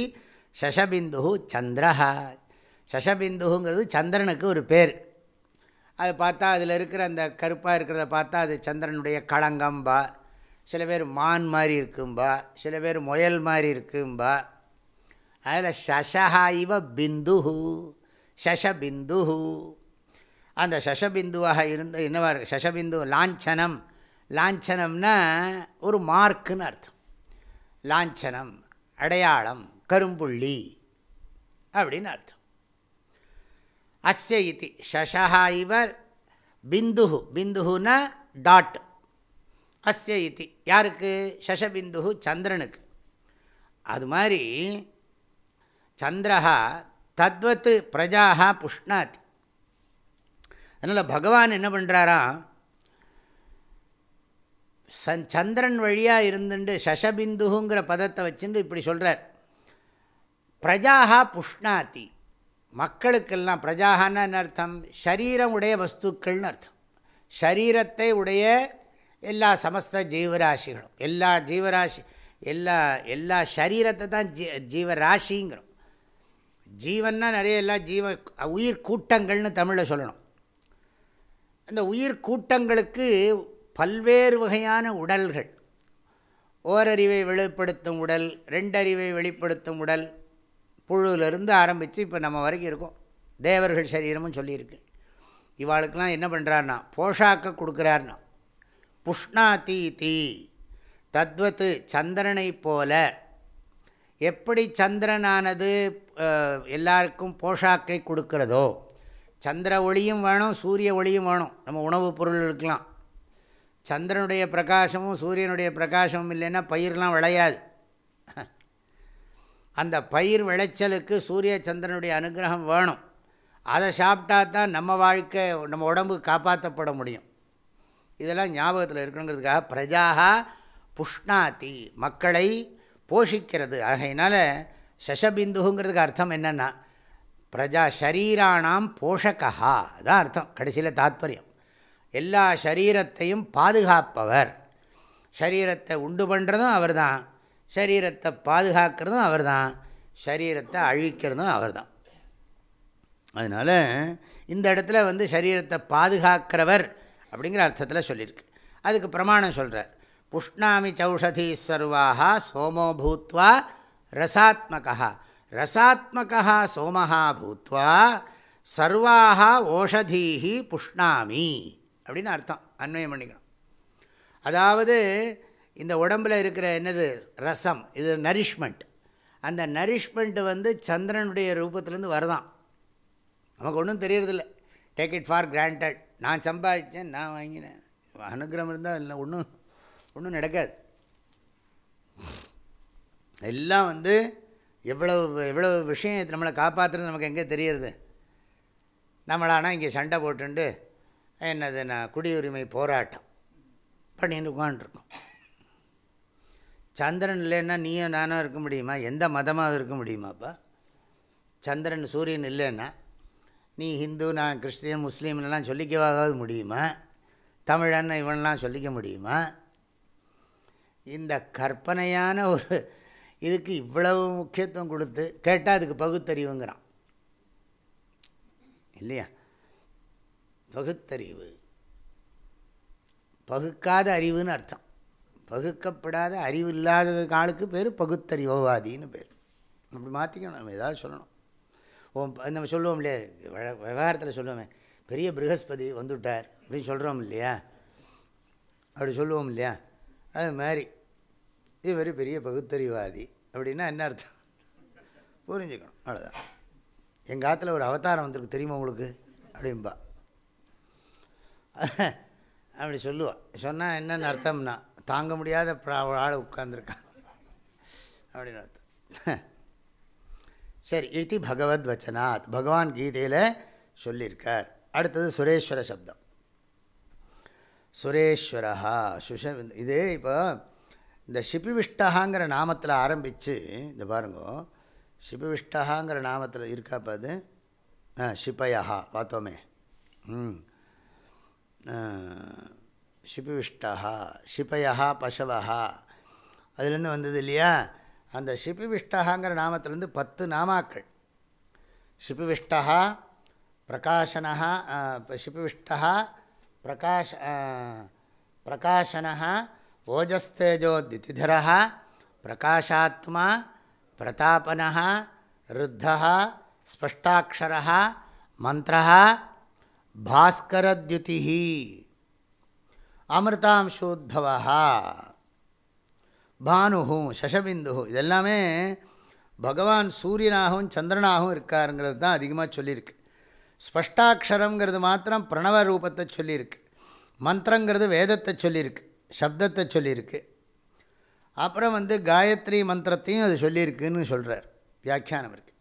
ஷஷபிந்து சந்திரஹா ஷஷபிந்துங்கிறது சந்திரனுக்கு ஒரு பேர். அது பார்த்தா அதில் இருக்கிற அந்த கருப்பாக இருக்கிறத பார்த்தா அது சந்திரனுடைய களங்கம்பா சில பேர் மான் மாதிரி இருக்கும்பா சில பேர் முயல் மாதிரி இருக்கும்பா அதில் சஷஹா இவ பிந்து ஷஷபிந்து அந்த ஷஷபிந்துவாக இருந்த என்னவா ஷஷபிந்து லாஞ்சனம். லாஞ்சனம்னா ஒரு மார்க்குன்னு அர்த்தம். லாஞ்சனம் அடையாளம் கரும்புள்ளி அப்படின்னு அர்த்தம். அஸ்ய இது ஷஷா இவ பிந்து பிந்துனா டாட். அஸ்ய இது யாருக்கு? ஷஷபிந்து சந்திரனுக்கு. அது மாதிரி சந்திரஹா தத்வத்து பிரஜாக புஷ்ணாத். அதனால் பகவான் என்ன பண்ணுறாராம் சந் சந்திரன் வழியாக இருந்துட்டு சசபிந்துங்கிற பதத்தை வச்சுட்டு இப்படி சொல்கிறார் பிரஜாகா புஷ்ணாதி. மக்களுக்கெல்லாம் பிரஜாகான்னு அர்த்தம்? ஷரீரம் உடைய வஸ்துக்கள்னு அர்த்தம். ஷரீரத்தை உடைய எல்லா சமஸ்த ஜீவராசிகளும் எல்லா ஜீவராசி எல்லா எல்லா சரீரத்தை தான் ஜீ ஜீவராசிங்கிறோம். ஜீவன்னா நிறைய எல்லா ஜீவ உயிர் கூட்டங்கள்னு தமிழில் சொல்லணும். அந்த உயிர் கூட்டங்களுக்கு பல்வேறு வகையான உடல்கள். ஓரறிவை வெளிப்படுத்தும் உடல் ரெண்டறிவை வெளிப்படுத்தும் உடல் புழுவிலிருந்து ஆரம்பித்து இப்போ நம்ம வரைக்கும் இருக்கோம். தேவர்கள் சரீரமும் சொல்லியிருக்கு. இவாளுக்கெல்லாம் என்ன பண்ணுறாருனா போஷாக்க கொடுக்குறாருனா புஷ்ணா தீ தத்வத்து சந்திரனை போல எப்படி சந்திரனானது எல்லாருக்கும் போஷாக்கை கொடுக்கிறதோ சந்திர ஒளியும் வேணும் சூரிய ஒளியும் வேணும். நம்ம உணவுப் பொருளுக்கெலாம் சந்திரனுடைய பிரகாசமும் சூரியனுடைய பிரகாசமும் இல்லைன்னா பயிரெலாம் விளையாது. அந்த பயிர் விளைச்சலுக்கு சூரிய சந்திரனுடைய அனுகிரகம் வேணும். அதை சாப்பிட்டா தான் நம்ம வாழ்க்கை நம்ம உடம்பு காப்பாற்றப்பட முடியும். இதெல்லாம் ஞாபகத்தில் இருக்கணுங்கிறதுக்காக பிரஜாகா புஷ்ணாதி மக்களை போஷிக்கிறது. ஆகையினால சசபிந்துங்கிறதுக்கு அர்த்தம் என்னென்னா பிரஜா ஷரீராணாம் போஷகா அதான் அர்த்தம். கடைசியில் தாத்பரியம். எல்லா சரீரத்தையும் பாதுகாப்பவர். சரீரத்தை உண்டு பண்ணுறதும் அவர் தான் சரீரத்தை பாதுகாக்கிறதும் அவர் தான் சரீரத்தை அழிக்கிறதும் அவர் தான் அதனால் இந்த இடத்துல வந்து சரீரத்தை பாதுகாக்கிறவர் அப்படிங்கிற அர்த்தத்தில் சொல்லியிருக்கு. அதுக்கு பிரமாணம் சொல்கிறார் புஷ்ணாமி சௌஷதி சர்வாக சோமோ பூத்வா ரசாத்மகா ரசாத்மகா சோமஹா பூத்வா சர்வாக ஓஷதீஹி புஷ்ணாமி. அப்படின்னு அர்த்தம். அன்வயம் பண்ணிக்கணும். அதாவது இந்த உடம்பில் இருக்கிற என்னது? ரசம். இது நரிஷ்மெண்ட் அந்த நரிஷ்மெண்ட்டு வந்து சந்திரனுடைய ரூபத்துலேருந்து வருதான். நமக்கு ஒன்றும் தெரியறதில்ல. டேக் இட் ஃபார் கிராண்டட் நான் சம்பாதிச்சேன் நான் வாங்கினேன். அனுகிரகம் இருந்தால் இல்லை ஒன்றும் ஒன்றும் நடக்காது. எல்லாம் வந்து எவ்வளோ எவ்வளோ விஷயம் நம்மளை காப்பாற்றுறது நமக்கு எங்கே தெரியறது? நம்மளானால் இங்கே சண்டை போட்டுண்டு என்னது நான் குடியுரிமை போராட்டம் பண்ணிட்டு உட்காண்ட்ருக்கோம் சந்திரன் இல்லைன்னா நீயும் நானும் இருக்க முடியுமா? எந்த மதமாக இருக்க முடியுமாப்பா? சந்திரன் சூரியன் இல்லைன்னா நீ ஹிந்து நான் கிறிஸ்டியன் முஸ்லீம்லாம் சொல்லிக்கவாகாது முடியுமா? தமிழன் இவன்லாம் சொல்லிக்க முடியுமா? இந்த கற்பனையான ஒரு இதுக்கு இவ்வளவு முக்கியத்துவம் கொடுத்து கேட்டால் அதுக்கு பகுத்தறிவுங்கிறான். இல்லையா? பகுத்தறிவு. பகுக்காத அறிவுன்னு அர்த்தம். பகுக்கப்படாத அறிவு இல்லாத ஆளுக்கு பேர் பகுத்தறிவுவாதின்னு பேர். அப்படி மாற்றிக்கணும் நம்ம ஏதாவது சொல்லணும். ஓ நம்ம சொல்லுவோம் இல்லையா? விவகாரத்தில் சொல்லுவோமே. பெரிய ப்ரகஸ்பதி வந்துவிட்டார் அப்படின்னு சொல்கிறோம் இல்லையா? அப்படி சொல்லுவோம் இல்லையா? அது மாதிரி. இவர் பெரிய பகுத்தறிவாதி அப்படின்னா என்ன அர்த்தம்? புரிஞ்சுக்கணும். அவ்வளோதான் எங்கள் ஆற்றுல ஒரு அவதாரம் வந்திருக்கு தெரியுமா உங்களுக்கு? அப்படின்பா அப்படி சொல்லுவாள் சொன்னால் என்னென்னு அர்த்தம்னா தாங்க முடியாத ஆள் உட்கார்ந்துருக்கான் அப்படின்னு அர்த்தம். சரி இழுத்தி பகவத் வச்சனாத். பகவான் கீதையில் சொல்லியிருக்கார். அடுத்தது சுரேஸ்வர சப்தம். சுரேஸ்வரஹா சுஷ இது இப்போ இந்த சிபிவிஷ்டகாங்கிற நாமத்தில் ஆரம்பித்து இந்த பாருங்க சிபிவிஷ்டகாங்கிற நாமத்தில் இருக்காப்பா அது? ஆ ஷிபயா பார்த்தோமே. ம். ஷிபிவிஷ்டா ஷிபயா பசவா அதுலேருந்து வந்தது இல்லையா? அந்த ஷிபிவிஷ்டகாங்கிற நாமத்திலேருந்து பத்து நாமாக்கள். ஷிபிவிஷ்டா பிரகாசனா ஷிபிவிஷ்டா பிரகாஷ பிரகாசன ஓஜஸ்தேஜோதிதிதர பிரகாஷாத்மா பிரதாபன ருத்த ஸ்பஷ்டாட்சர மந்திர பாஸ்கரத்யுதி அமிர்தாம்சோத்பவா பானு சசபிந்து இதெல்லாமே பகவான் சூரியனாகவும் சந்திரனாகவும் இருக்காருங்கிறது தான் அதிகமாக சொல்லியிருக்கு. ஸ்பஷ்டாட்சரங்கிறது மாத்திரம் பிரணவ ரூபத்தை சொல்லியிருக்கு. மந்திரங்கிறது வேதத்தை சொல்லியிருக்கு சப்தத்தை சொல்லியிருக்கு. அப்புறம் வந்து காயத்ரி மந்திரத்தையும் அது சொல்லியிருக்குன்னு சொல்கிறார் வியாக்கியானம் இருக்குது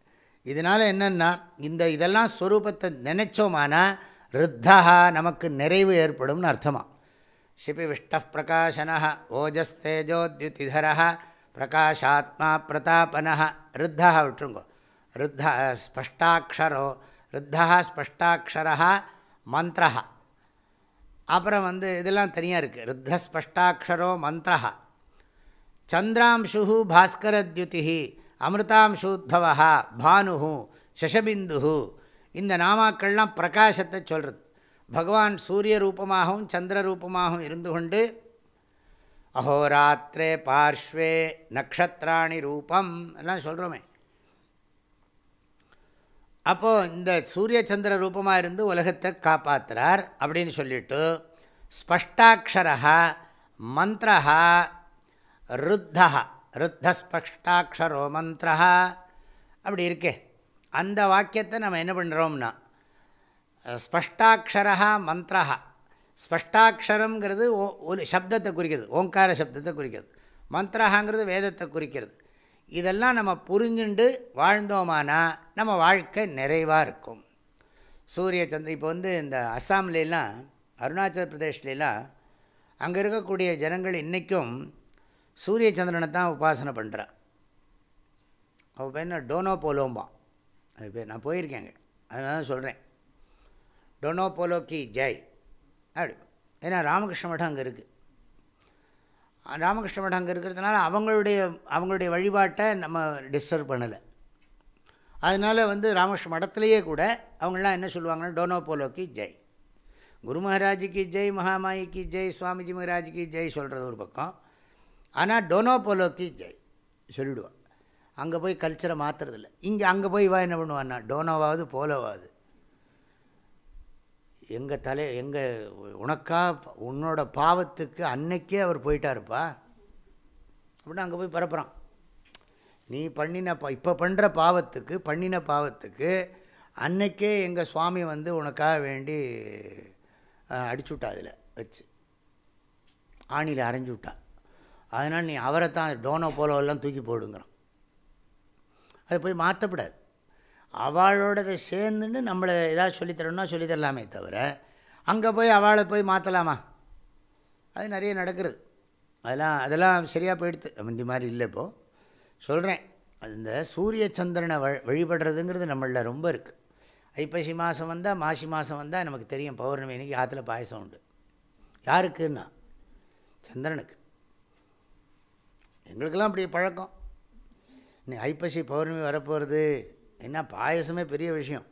இதனால் என்னென்னா இந்த இதெல்லாம் ஸ்வரூபத்தை நினைச்சோமானால் ருத்தா நமக்கு நிறைவு ஏற்படும்னு அர்த்தமா ஷிபிவிஷ்ட பிரகாசன ஓஜஸ்தேஜோத்யுதிதர பிரகாஷாத்மா பிரதாபன ருத்தா விட்டுருங்கோ ருத்தா ஸ்பஷ்டாட்சரோ ருத்தா ஸ்பஷ்டாட்சரா மந்திரா அப்புறம் வந்து இதெல்லாம் தனியாக இருக்குது ருத்த ஸ்பஷ்டாட்சரோ மந்திரா சந்திராம்சு பாஸ்கரத்யுதி அமிர்தாம்சூத்பவா பானு சசபிந்து இந்த நாமாக்கள்லாம் பிரகாசத்தை சொல்கிறது பகவான் சூரிய ரூபமாகவும் சந்திர ரூபமாகவும் இருந்து கொண்டு அஹோராத்திரே பார்ஷ்வே நக்ஷத்திராணி ரூபம் எல்லாம் சொல்கிறோமே அப்போது இந்த சூரிய சந்திர ரூபமாக இருந்து உலகத்தை காப்பாற்றுறார் அப்படின்னு சொல்லிட்டு ஸ்பஷ்டாட்சரா மந்திரா ருத்தா ருத்தஸ்பஷ்டாட்சரோ மந்திரா அப்படி இருக்கே. அந்த வாக்கியத்தை நம்ம என்ன பண்ணுறோம்னா ஸ்பஷ்டாட்சரா மந்திரா ஸ்பஷ்டாட்சரங்கிறது ஓ ஒரு சப்தத்தை குறிக்கிறது ஓங்கார சப்தத்தை குறிக்கிறது. மந்திரஹாங்கிறது வேதத்தை குறிக்கிறது. இதெல்லாம் நம்ம புரிஞ்சுண்டு வாழ்ந்தோமானா நம்ம வாழ்க்கை நிறைவாக இருக்கும். சூரிய சந்திர இப்போ வந்து இந்த அஸ்ஸாம்லாம் அருணாச்சல பிரதேஷ்லாம் அங்கே இருக்கக்கூடிய ஜனங்கள் இன்றைக்கும் சூரிய சந்திரனை தான் உபாசனை பண்ணுறா அவள் பேர் டோனோ போலோம்பா அது பேர். நான் போயிருக்கேங்க அதனால தான் சொல்கிறேன் டொனோ போலோ கி ஜெய். அப்படி. ஏன்னா ராமகிருஷ்ண மடம் அங்கே இருக்குது ராமகிருஷ்ண மடம் அங்கே இருக்கிறதுனால அவங்களுடைய அவங்களுடைய வழிபாட்டை நம்ம டிஸ்டர்ப் பண்ணலை. அதனால் வந்து ராமகிருஷ்ண மடத்துலேயே கூட அவங்களாம் என்ன சொல்லுவாங்கன்னா டோனோ போலோக்கு ஜெய். குரு மகாராஜுக்கு ஜெய் மகாமாயிக்கு ஜெய் சுவாமிஜி மகாராஜுக்கு ஜெய் சொல்கிறது ஒரு பக்கம். ஆனால் டொனோ போலோக்கு ஜெய் சொல்லிவிடுவான் அங்கே போய் கல்ச்சரை மாற்றுறதில்ல இங்கே அங்கே போய் வா என்ன பண்ணுவான்னா டோனோவாவது போலோவாது எங்கள் தலை எங்கள் உனக்கா உன்னோட பாவத்துக்கு அன்னைக்கே அவர் போயிட்டாருப்பா. அப்படின்னு அங்கே போய் பரப்புகிறான் நீ பண்ணின பா இப்போ பண்ணுற பாவத்துக்கு பண்ணின பாவத்துக்கு அன்னைக்கே எங்கள் சுவாமி வந்து உனக்காக வேண்டி அடிச்சுட்டா அதில் வச்சு. ஆணியில் அரைஞ்சு விட்டா. அதனால் நீ அவரை தான் டோனோ போலோவெல்லாம் தூக்கி போடுங்கிறான். அது போய் மாற்றப்படாது. அவளோடதை சேர்ந்துன்னு நம்மளை ஏதாவது சொல்லித்தரணும்னா சொல்லித்தரலாமே தவிர அங்கே போய் அவளை போய் மாற்றலாமா அது நிறைய நடக்கிறது. அதெல்லாம் அதெல்லாம் சரியாக போயிடுது. முந்தி மாதிரி இல்லை இப்போது சொல்கிறேன் இந்த சூரிய சந்திரனை வழிபடுறதுங்கிறது நம்மளில் ரொம்ப இருக்குது ஐப்பசி மாதம் வந்தால் மாசி மாதம் வந்தால் நமக்கு தெரியும். பௌர்ணமி அன்றைக்கி ஆற்றுல பாயசம் உண்டு. யாருக்குன்னா? சந்திரனுக்கு. எங்களுக்கெல்லாம் அப்படி பழக்கம். நீ ஐப்பசி பௌர்ணமி வரப்போகிறது என்ன பாயசமே பெரிய விஷயம்.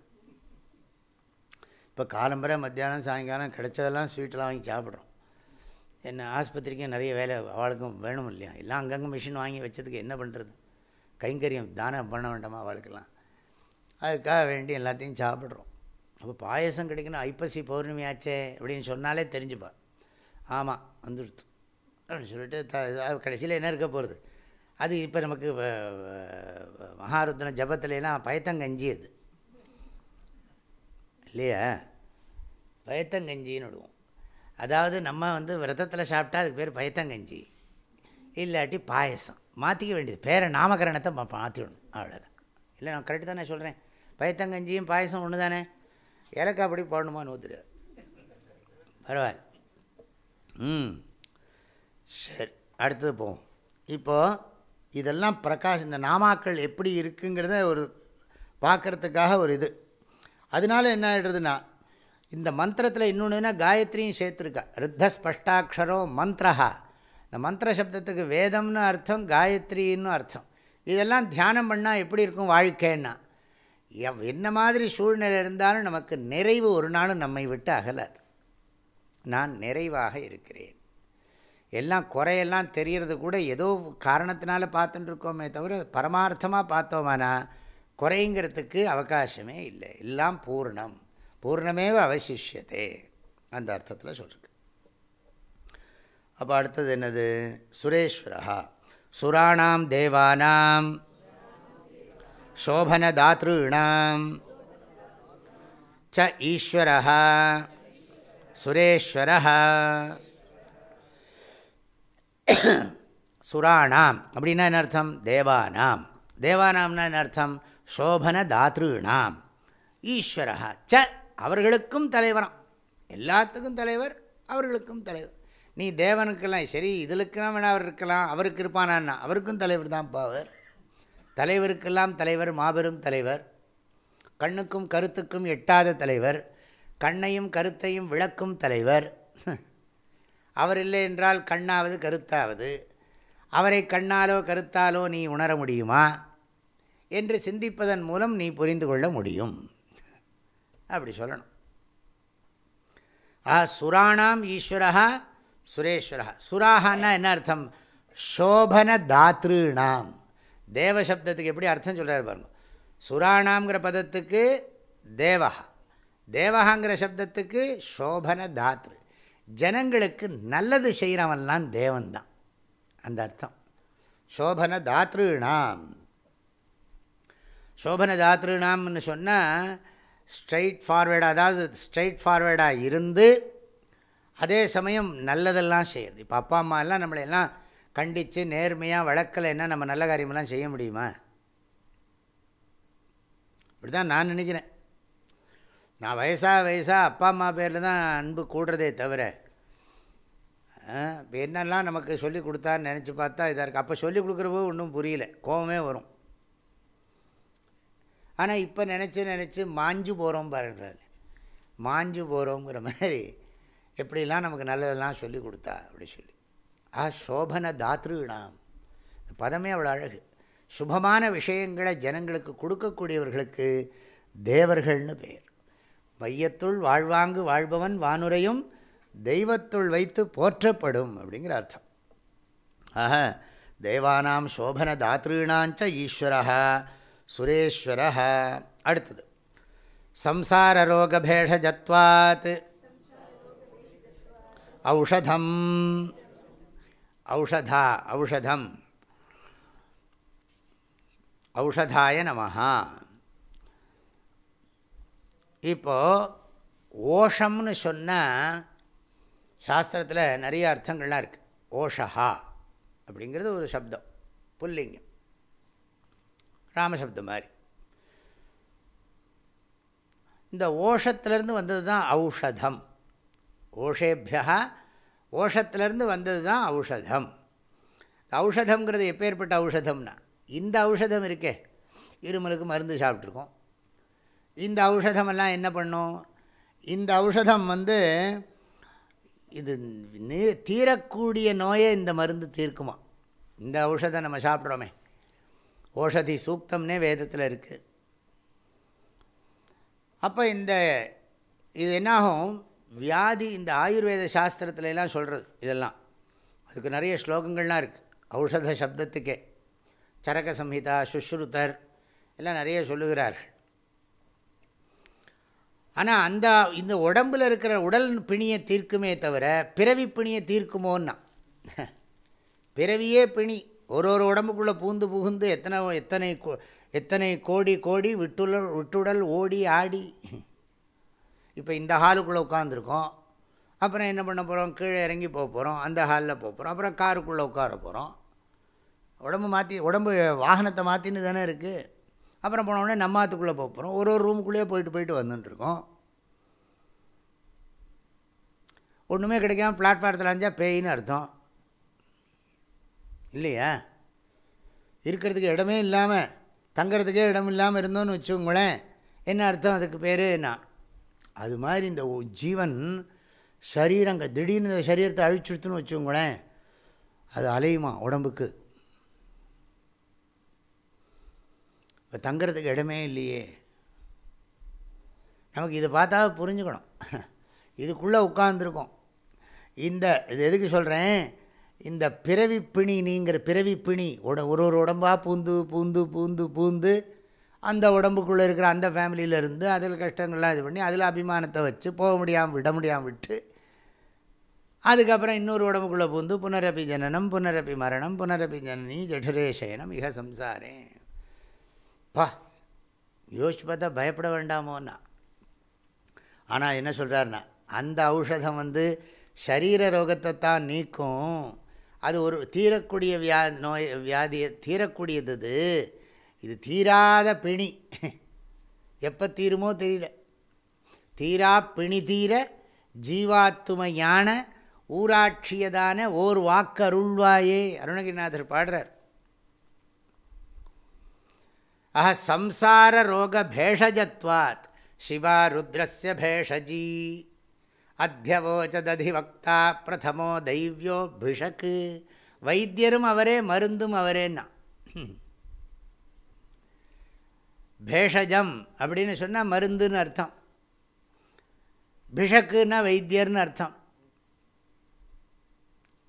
இப்போ காலம்பரை மத்தியானம் சாயங்காலம் கிடைச்சதெல்லாம் ஸ்வீட்டெலாம் வாங்கி சாப்பிட்றோம். என்ன ஆஸ்பத்திரிக்கும் நிறைய வேலை அவளுக்கும் வேணும் இல்லையா? எல்லாம் அங்கங்கே மிஷின் வாங்கி வச்சதுக்கு என்ன பண்ணுறது கைங்கரியம் தானம் பண்ண வேண்டாமா அவளுக்கெல்லாம் அதுக்காக வேண்டி எல்லாத்தையும் சாப்பிட்றோம். அப்போ பாயசம் கிடைக்கணும் ஐப்பசி பௌர்ணமி ஆச்சே அப்படின்னு சொன்னாலே தெரிஞ்சுப்பா. ஆமாம் வந்துடுத்து. அப்படின்னு சொல்லிட்டு த கடைசியில் என்ன இருக்க போகிறது அது இப்போ நமக்கு மகாருத்ன ஜபத்துலாம் பயத்தங்கஞ்சி அது. இல்லையா? பயத்தங்கஞ்சின்னு விடுவோம். அதாவது நம்ம வந்து விரதத்தில் சாப்பிட்டா அதுக்கு பேர் பயத்தங்கஞ்சி. இல்லாட்டி பாயசம். மாற்றிக்க வேண்டியது. பேரை நாமகரணத்தை மாற்றிடணும் அவ்வளோதான் இல்லை நான் கரெக்டு தானே சொல்கிறேன் பயத்தங்கஞ்சியும் பாயசம் ஒன்று தானே ஏலக்காய் அப்படி போடணுமான்னு ஊத்துரு பரவாயில்ல. ம். சரி அடுத்தது போவோம். இப்போது இதெல்லாம் பிரகாஷ் இந்த நாமாக்கள் எப்படி இருக்குங்கிறத ஒரு பார்க்குறதுக்காக ஒரு இது. அதனால என்ன ஆகிடுறதுன்னா இந்த மந்திரத்தில் இன்னொன்றுனா காயத்ரியும் சேர்த்துருக்கா. ருத்த ஸ்பஷ்டாட்சரோ மந்திரஹா. இந்த மந்திர சப்தத்துக்கு வேதம்னு அர்த்தம் காயத்ரின்னு அர்த்தம். இதெல்லாம் தியானம் பண்ணால் எப்படி இருக்கும் வாழ்க்கைன்னா எவ் என்ன மாதிரி சூழ்நிலை இருந்தாலும் நமக்கு நிறைவு ஒரு நாளும் நம்மை விட்டு அகலாது. நான் நிறைவாக இருக்கிறேன். எல்லாம் குறையெல்லாம் தெரியறது கூட ஏதோ காரணத்தினால பார்த்துட்டுருக்கோமே தவிர பரமார்த்தமாக பார்த்தோமானா குறைங்கிறதுக்கு அவகாசமே இல்லை. எல்லாம் பூர்ணம். பூர்ணமேவ அவசிஷியத்தே அந்த அர்த்தத்தில் சொல்கிறேன் அப்போ அடுத்தது என்னது? சுரேஸ்வரா சுராணாம் தேவானாம். சோபனதாத்ருணாம். ச ஈஸ்வர சுரேஸ்வரா சுராணாம். அப்படின்னா என்ன அர்த்தம்? தேவானாம். தேவானாம்னா என்ன அர்த்தம்? சோபன தாத்ருணாம் ஈஸ்வரா ச அவர்களுக்கும் தலைவராம். எல்லாத்துக்கும் தலைவர் அவர்களுக்கும் தலைவர். நீ தேவனுக்கெல்லாம் சரி இதுலுக்கெல்லாம் வேணா அவர் இருக்கலாம் அவருக்கு இருப்பானான்னா அவருக்கும் தலைவர் தான் அவர் தலைவருக்கெல்லாம் தலைவர் மாபெரும் தலைவர். கண்ணுக்கும் கருத்துக்கும் எட்டாத தலைவர். கண்ணையும் கருத்தையும் விளக்கும் தலைவர். அவர் இல்லை என்றால் கண்ணாவது கருத்தாவது. அவரை கண்ணாலோ கருத்தாலோ நீ உணர முடியுமா? என்று சிந்திப்பதன் மூலம் நீ புரிந்து கொள்ள முடியும். அப்படி சொல்லணும். ஆ சுராணாம் ஈஸ்வரா சுரேஸ்வரா சுராகன்னா என்ன அர்த்தம்? சோபன தாத்ருணாம். தேவசப்தத்துக்கு எப்படி அர்த்தம் சொல்கிறார் பாருங்க. சுராணாங்கிற பதத்துக்கு தேவஹா. தேவகாங்கிற சப்தத்துக்கு சோபன தாத்ரு. ஜனங்களுக்கு நல்லது செய்கிறவன்லாம் தேவன்தான். அந்த அர்த்தம். சோபன தாத்ருணாம் சோபன தாத்ருணாம்னு சொன்னால் ஸ்ட்ரைட் ஃபார்வேர்டாக அதாவது ஸ்ட்ரைட் ஃபார்வேர்டாக இருந்து அதே சமயம் நல்லதெல்லாம் செய்யுது. இப்போ அப்பா அம்மா எல்லாம் கண்டித்து நேர்மையாக வழக்கில் என்ன நம்ம நல்ல காரியமெல்லாம் செய்ய முடியுமா? இப்படி தான் நான் நினைக்கிறேன். நான் வயசாக வயசாக அப்பா அம்மா பேரில் தான் அன்பு கூடுறதே தவிர இப்போ என்னெல்லாம் நமக்கு சொல்லி கொடுத்தான்னு நினச்சி பார்த்தா இதாக இருக்குது அப்போ சொல்லி கொடுக்குறப்போ ஒன்றும் புரியல. கோபமே வரும். ஆனால் இப்போ நினச்சி நினச்சி மாஞ்சு போகிறோம் பாருங்களேன். மாஞ்சு போகிறோங்கிற மாதிரி எப்படிலாம் நமக்கு நல்லதெல்லாம் சொல்லி கொடுத்தா அப்படி சொல்லி. ஆ சோபன தாத்ருணாம் இந்த பதமே அவ்வளோ அழகு. சுபமான விஷயங்களை ஜனங்களுக்கு கொடுக்கக்கூடியவர்களுக்கு தேவர்கள்னு பெயர். வையத்துள் வாழ்வாங்கு வாழ்பவன் வானுரையும் தெய்வத்துள் வைத்து போற்றப்படும் அப்படிங்கிற அர்த்தம். ஆக தேவானாம் சோபன தாத்ருணாஞ்ச ஈஸ்வரா சுரேஸ்வர அடுத்தது சம்சார ரோகபேஷஜத்வாத் ஔஷதம். ஔஷதா ஔஷதம். ஔஷதாய நமஹா. இப்போது ஓஷம்னு சொன்னால் சாஸ்திரத்தில் நிறைய அர்த்தங்கள்லாம் இருக்குது ஓஷஹா அப்படிங்கிறது ஒரு சப்தம் புல்லிங்கம் ராமசப்தம் மாதிரி. இந்த ஓஷத்துலேருந்து வந்தது தான் ஔஷதம். ஓஷேபியா ஓஷத்துலேருந்து வந்தது தான் ஔஷதம் ஔஷதங்கிறது எப்பேற்பட்ட ஔஷதம்னா இந்த ஔஷதம் இருக்கே இருமலுக்கு மருந்து சாப்பிட்ருக்கோம் இந்த ஔஷதமெல்லாம் என்ன பண்ணும்? இந்த ஔஷதம் வந்து இது நீ தீரக்கூடிய நோயை இந்த மருந்து தீர்க்குமா? இந்த ஔஷதம் நம்ம சாப்பிட்றோமே. ஓஷதி சூக்தம்னே வேதத்தில் இருக்குது அப்போ இந்த இது என்னாகும்? வியாதி இந்த ஆயுர்வேத சாஸ்திரத்துலலாம் சொல்கிறது இதெல்லாம். அதுக்கு நிறைய ஸ்லோகங்கள்லாம் இருக்குது ஔஷத சப்தத்துக்கே. சரக சம்ஹிதா சுஷ்ருதர் எல்லாம் நிறைய சொல்லுகிறார்கள். ஆனால் அந்த இந்த உடம்பில் இருக்கிற உடல் பிணியை தீர்க்குமே தவிர பிறவி பிணியை தீர்க்குமோன்னா? பிறவியே பிணி. ஒரு ஒரு உடம்புக்குள்ளே பூந்து புகுந்து எத்தனை எத்தனை கோ எத்தனை கோடி கோடி விட்டுடல் விட்டுடல் ஓடி ஆடி. இப்போ இந்த ஹாலுக்குள்ளே உட்காந்துருக்கோம் அப்புறம் என்ன பண்ண போகிறோம் கீழே இறங்கி போக போகிறோம் அந்த ஹாலில் போக போகிறோம் அப்புறம் காருக்குள்ளே உட்கார போகிறோம் உடம்பு மாற்றி உடம்பு வாகனத்தை மாற்றின்னு தானே இருக்குது அப்புறம் போனோடனே நம்ம ஆற்றுக்குள்ளே போக போகிறோம் ஒரு ஒரு ரூமுக்குள்ளேயே போயிட்டு போயிட்டு வந்துட்டுருக்கோம். ஒன்றுமே கிடைக்காம பிளாட்ஃபாரத்தில் அஞ்சால் பேயின்னு அர்த்தம். இல்லையா? இருக்கிறதுக்கு இடமே இல்லாமல் தங்கிறதுக்கே இடம் இல்லாமல் இருந்தோன்னு வச்சுக்கோங்களேன். என்ன அர்த்தம்? அதுக்கு பேர் என்ன? அது மாதிரி இந்த ஜீவன் சரீரங்கள் திடீர்னு இந்த சரீரத்தை அழிச்சுடுத்துன்னு வச்சுக்கோங்களேன். அது அலையுமா உடம்புக்கு? இப்போ தங்கிறதுக்கு இடமே இல்லையே. நமக்கு இதை பார்த்தா புரிஞ்சுக்கணும். இதுக்குள்ளே உட்காந்துருக்கோம் இந்த இது எதுக்கு சொல்கிறேன்? இந்த பிறவி பிணி நீங்கிற பிறவி பிணி உட ஒரு ஒரு உடம்பாக பூந்து பூந்து பூந்து பூந்து அந்த உடம்புக்குள்ளே இருக்கிற அந்த ஃபேமிலியில் இருந்து அதில் கஷ்டங்கள்லாம் இது பண்ணி அதில் அபிமானத்தை வச்சு போக முடியாமல் விட முடியாமல் விட்டு அதுக்கப்புறம் இன்னொரு உடம்புக்குள்ளே பூந்து புனரபி ஜனனம் புனரபி மரணம் புனரபி ஜனனி ஜடரே சயனம் இக சம்சாரேன் பா யோசிச்சு பார்த்தா பயப்பட வேண்டாமோன்னா ஆனால் என்ன சொல்கிறாருன்னா அந்த ஔஷதம் வந்து சரீர ரோகத்தை தான் நீக்கும். அது ஒரு தீரக்கூடிய வியா நோய் வியாதியை தீரக்கூடியது இது இது தீராத பிணி. எப்போ தீருமோ தெரியல. தீரா பிணி தீர ஜீவாத்துமையான ஊராட்சியதான ஓர் வாக்கருள்வாயே. அருணகிரிநாதர் பாடுறார். ஆஹ சம்சார ரோக பேஷஜத்வாத். சிவா ருத்ரஸ்ய பேஷஜீ. அத்தியவோச்சததிவக்தா பிரதமோ தெய்வியோ பிஷக்கு வைத்தியரும் அவரே மருந்தும் அவரேன்னா. பேஷஜம் அப்படின்னு சொன்னால் மருந்துன்னு அர்த்தம். பிஷக்குன்னா வைத்தியர்னு அர்த்தம்.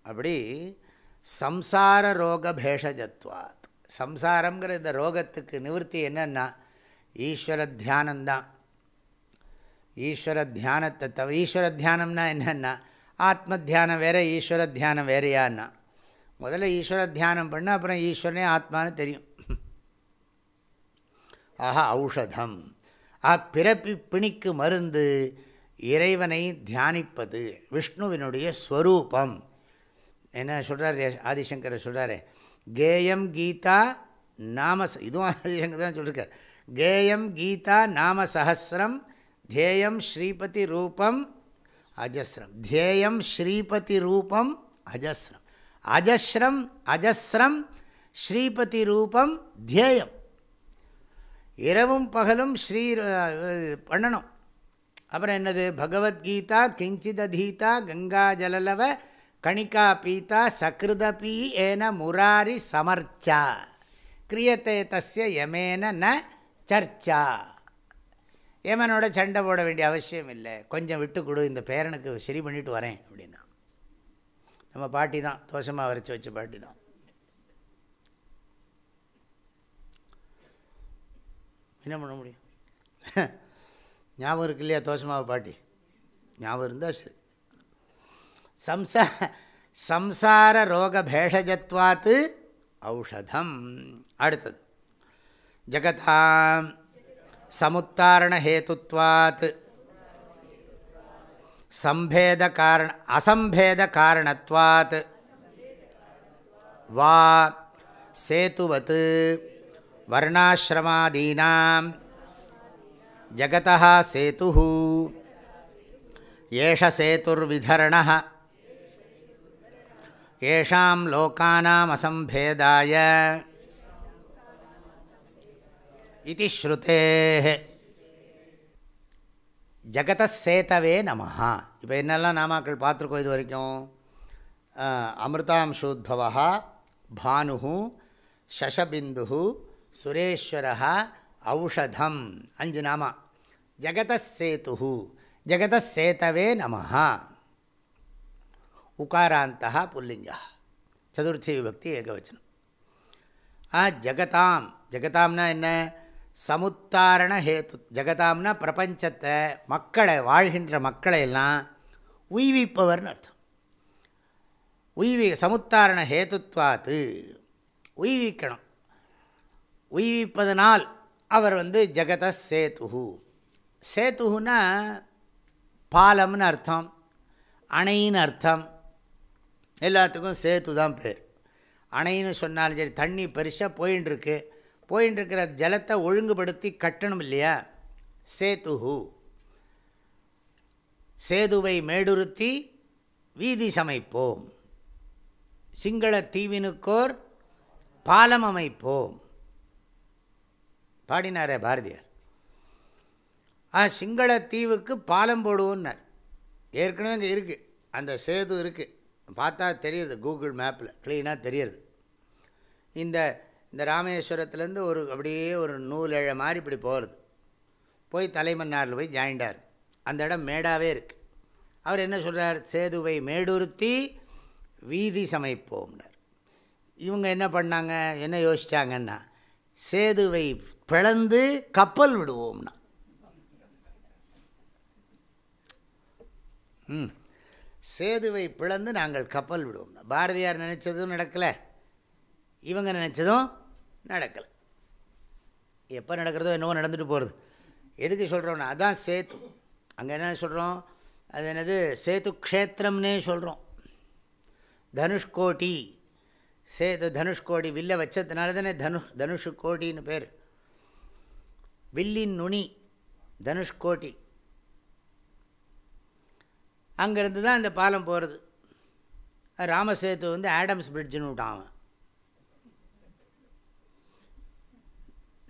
அப்படி சம்சார ரோக பேஷஜத்வாத். சம்சாரங்கிற இந்த ரோகத்துக்கு நிவர்த்தி என்னன்னா ஈஸ்வர தியானந்தான் ஈஸ்வர தியானத்தை தவிர ஈஸ்வர தியானம்னா என்னென்னா ஆத்ம தியானம் வேறு ஈஸ்வர தியானம் வேறையான்னா. முதல்ல ஈஸ்வர தியானம் பண்ணால் அப்புறம் ஈஸ்வரனே ஆத்மான்னு தெரியும். ஆஹா ஔஷதம். ஆ பிறப்பி பிணிக்கு மருந்து இறைவனை தியானிப்பது விஷ்ணுவினுடைய ஸ்வரூபம். என்ன சொல்கிறார் ஆதிசங்கர் சொல்கிறாரே கேயம் கீதா நாம இதுவும் ஆதிசங்கர் தான் சொல்லியிருக்கார் கேயம் கீதா நாம சஹசிரம் தேயம் ஸ்ரீபதி ரூபம் அஜஸ்ரம். தேயம் ஸ்ரீபதி ரூபம் அஜஸ்ரம். அஜஸ்ரம் அஜஸ்ரம் ஸ்ரீபதி ரூபம் தேயம். இரவும் பகலும் ஸ்ரீ பண்ணணும். அப்புறம் என்னது? பகவத்கீதா கிஞ்சிதீதா கங்கா ஜலலவ கணிகா பீதா சகிருதபி ஏன முராரி சமர்ச்சா. கிரியத்தை தஸ்ய யமேன ந சர்ச்சா. யமனோட சண்டை போட வேண்டிய அவசியம் இல்லை. கொஞ்சம் விட்டு கொடு இந்த பேரனுக்கு சரி பண்ணிட்டு வரேன் அப்படின்னா. நம்ம பாட்டி தான் தோஷமாக வரைச்சி வச்ச பாட்டி தான். என்ன பண்ண முடியும்? ஞாபகம் இருக்கு இல்லையா தோஷமாக பாட்டி? ஞாபகம் இருந்தால் சரி. சம்சா சம்சார ரோக பேஷஜத்வாத்து ஔஷதம். அடுத்தது. ஜகதாம் சமுத்தாரணஹேத்துவாத் சம்பேத காரண அசம்பேத காரணத்வாத். வா சேத்துவத் வர்ணாசிரமாதீனாம் ஜகதா சேத்து ஏஷ சேதுர்விதரண. ஏஷாம் லோகானாம் அசம்பேதாய இது ஸ்ருதே ஜகதசேதவே நமஹா இப்போ என்னெல்லாம் நாமாக்கள் பார்த்துருக்கோம் இது வரைக்கும் அமிர்தாம்சோத்பவா பானு சசபிந்து சுரேஸ்வர ஔஷதம் அஞ்சு நாமா ஜகதசேது ஜகதசேதவே நமஹா உகாராந்தா புல்லிங்கா சதுர்த்தி விபக்தி ஏகவச்சனம். ஆ ஜகதாம். ஜகதாம்னா என்ன? சமுத்தாரண ஹேத்து ஜெகதாம்னா பிரபஞ்சத்தை மக்களை வாழ்கின்ற மக்களை எல்லாம் உய்விப்பவர்னு அர்த்தம். உய்வி சமுத்தாரண ஹேத்துவாத்து உய்விக்கணும். உய்விப்பதனால் அவர் வந்து ஜெகத சேத்து சேத்துனா பாலம்னு அர்த்தம் அணைன்னு அர்த்தம் எல்லாத்துக்கும் சேத்து தான் பேர். அணைன்னு சொன்னாலும் சரி தண்ணி பெருசாக போயின்ட்டுருக்கு போயின்ட்டுருக்கிற ஜலத்தை ஒழுங்குபடுத்தி கட்டணும் இல்லையா? சேத்துஹு. சேதுவை மேடுருத்தி வீதி சமைப்போம். சிங்கள தீவினுக்கோர் பாலம் அமைப்போம். பாடினாரே பாரதியார். ஆ சிங்கள தீவுக்கு பாலம் போடுவோன்னார். ஏற்கனவே அங்கே இருக்குது அந்த சேது இருக்குது பார்த்தா தெரியுது கூகுள் மேப்பில் க்ளீனாக தெரியுது. இந்த இந்த ராமேஸ்வரத்துலேருந்து ஒரு அப்படியே ஒரு நூலழ மாதிரி இப்படி போகிறது போய் தலைமன்னாரில் போய் ஜாயிண்டார் அந்த இடம் மேடாகவே இருக்குது அவர் என்ன சொல்கிறார் சேதுவை மேடுருத்தி வீதி சமைப்போம்னார். இவங்க என்ன பண்ணாங்க? என்ன யோசித்தாங்கன்னா சேதுவை பிளந்து கப்பல் விடுவோம்னா. ம். சேதுவை பிளந்து நாங்கள் கப்பல் விடுவோம்னா பாரதியார் நினச்சதும் நடக்கலை. இவங்க நினச்சதும் நடக்கலை. எப்போ நடக்கிறதோ என்னவோ நடந்துட்டு போகிறது எதுக்கு சொல்கிறோன்னா அதுதான் சேத்து. அங்கே என்ன சொல்கிறோம் அது என்னது? சேத்து க்ஷேத்திரம்னே சொல்கிறோம் தனுஷ்கோட்டி சேது தனுஷ்கோடி வில்லை வச்சதுனால தானே தனு தனுஷு கோட்டின்னு பேர். வில்லின் நுனி தனுஷ்கோட்டி அங்கேருந்து தான் இந்த பாலம் போகிறது ராமசேத்து வந்து ஆடம்ஸ் பிரிட்ஜுன்னு விட்டான் அவன்.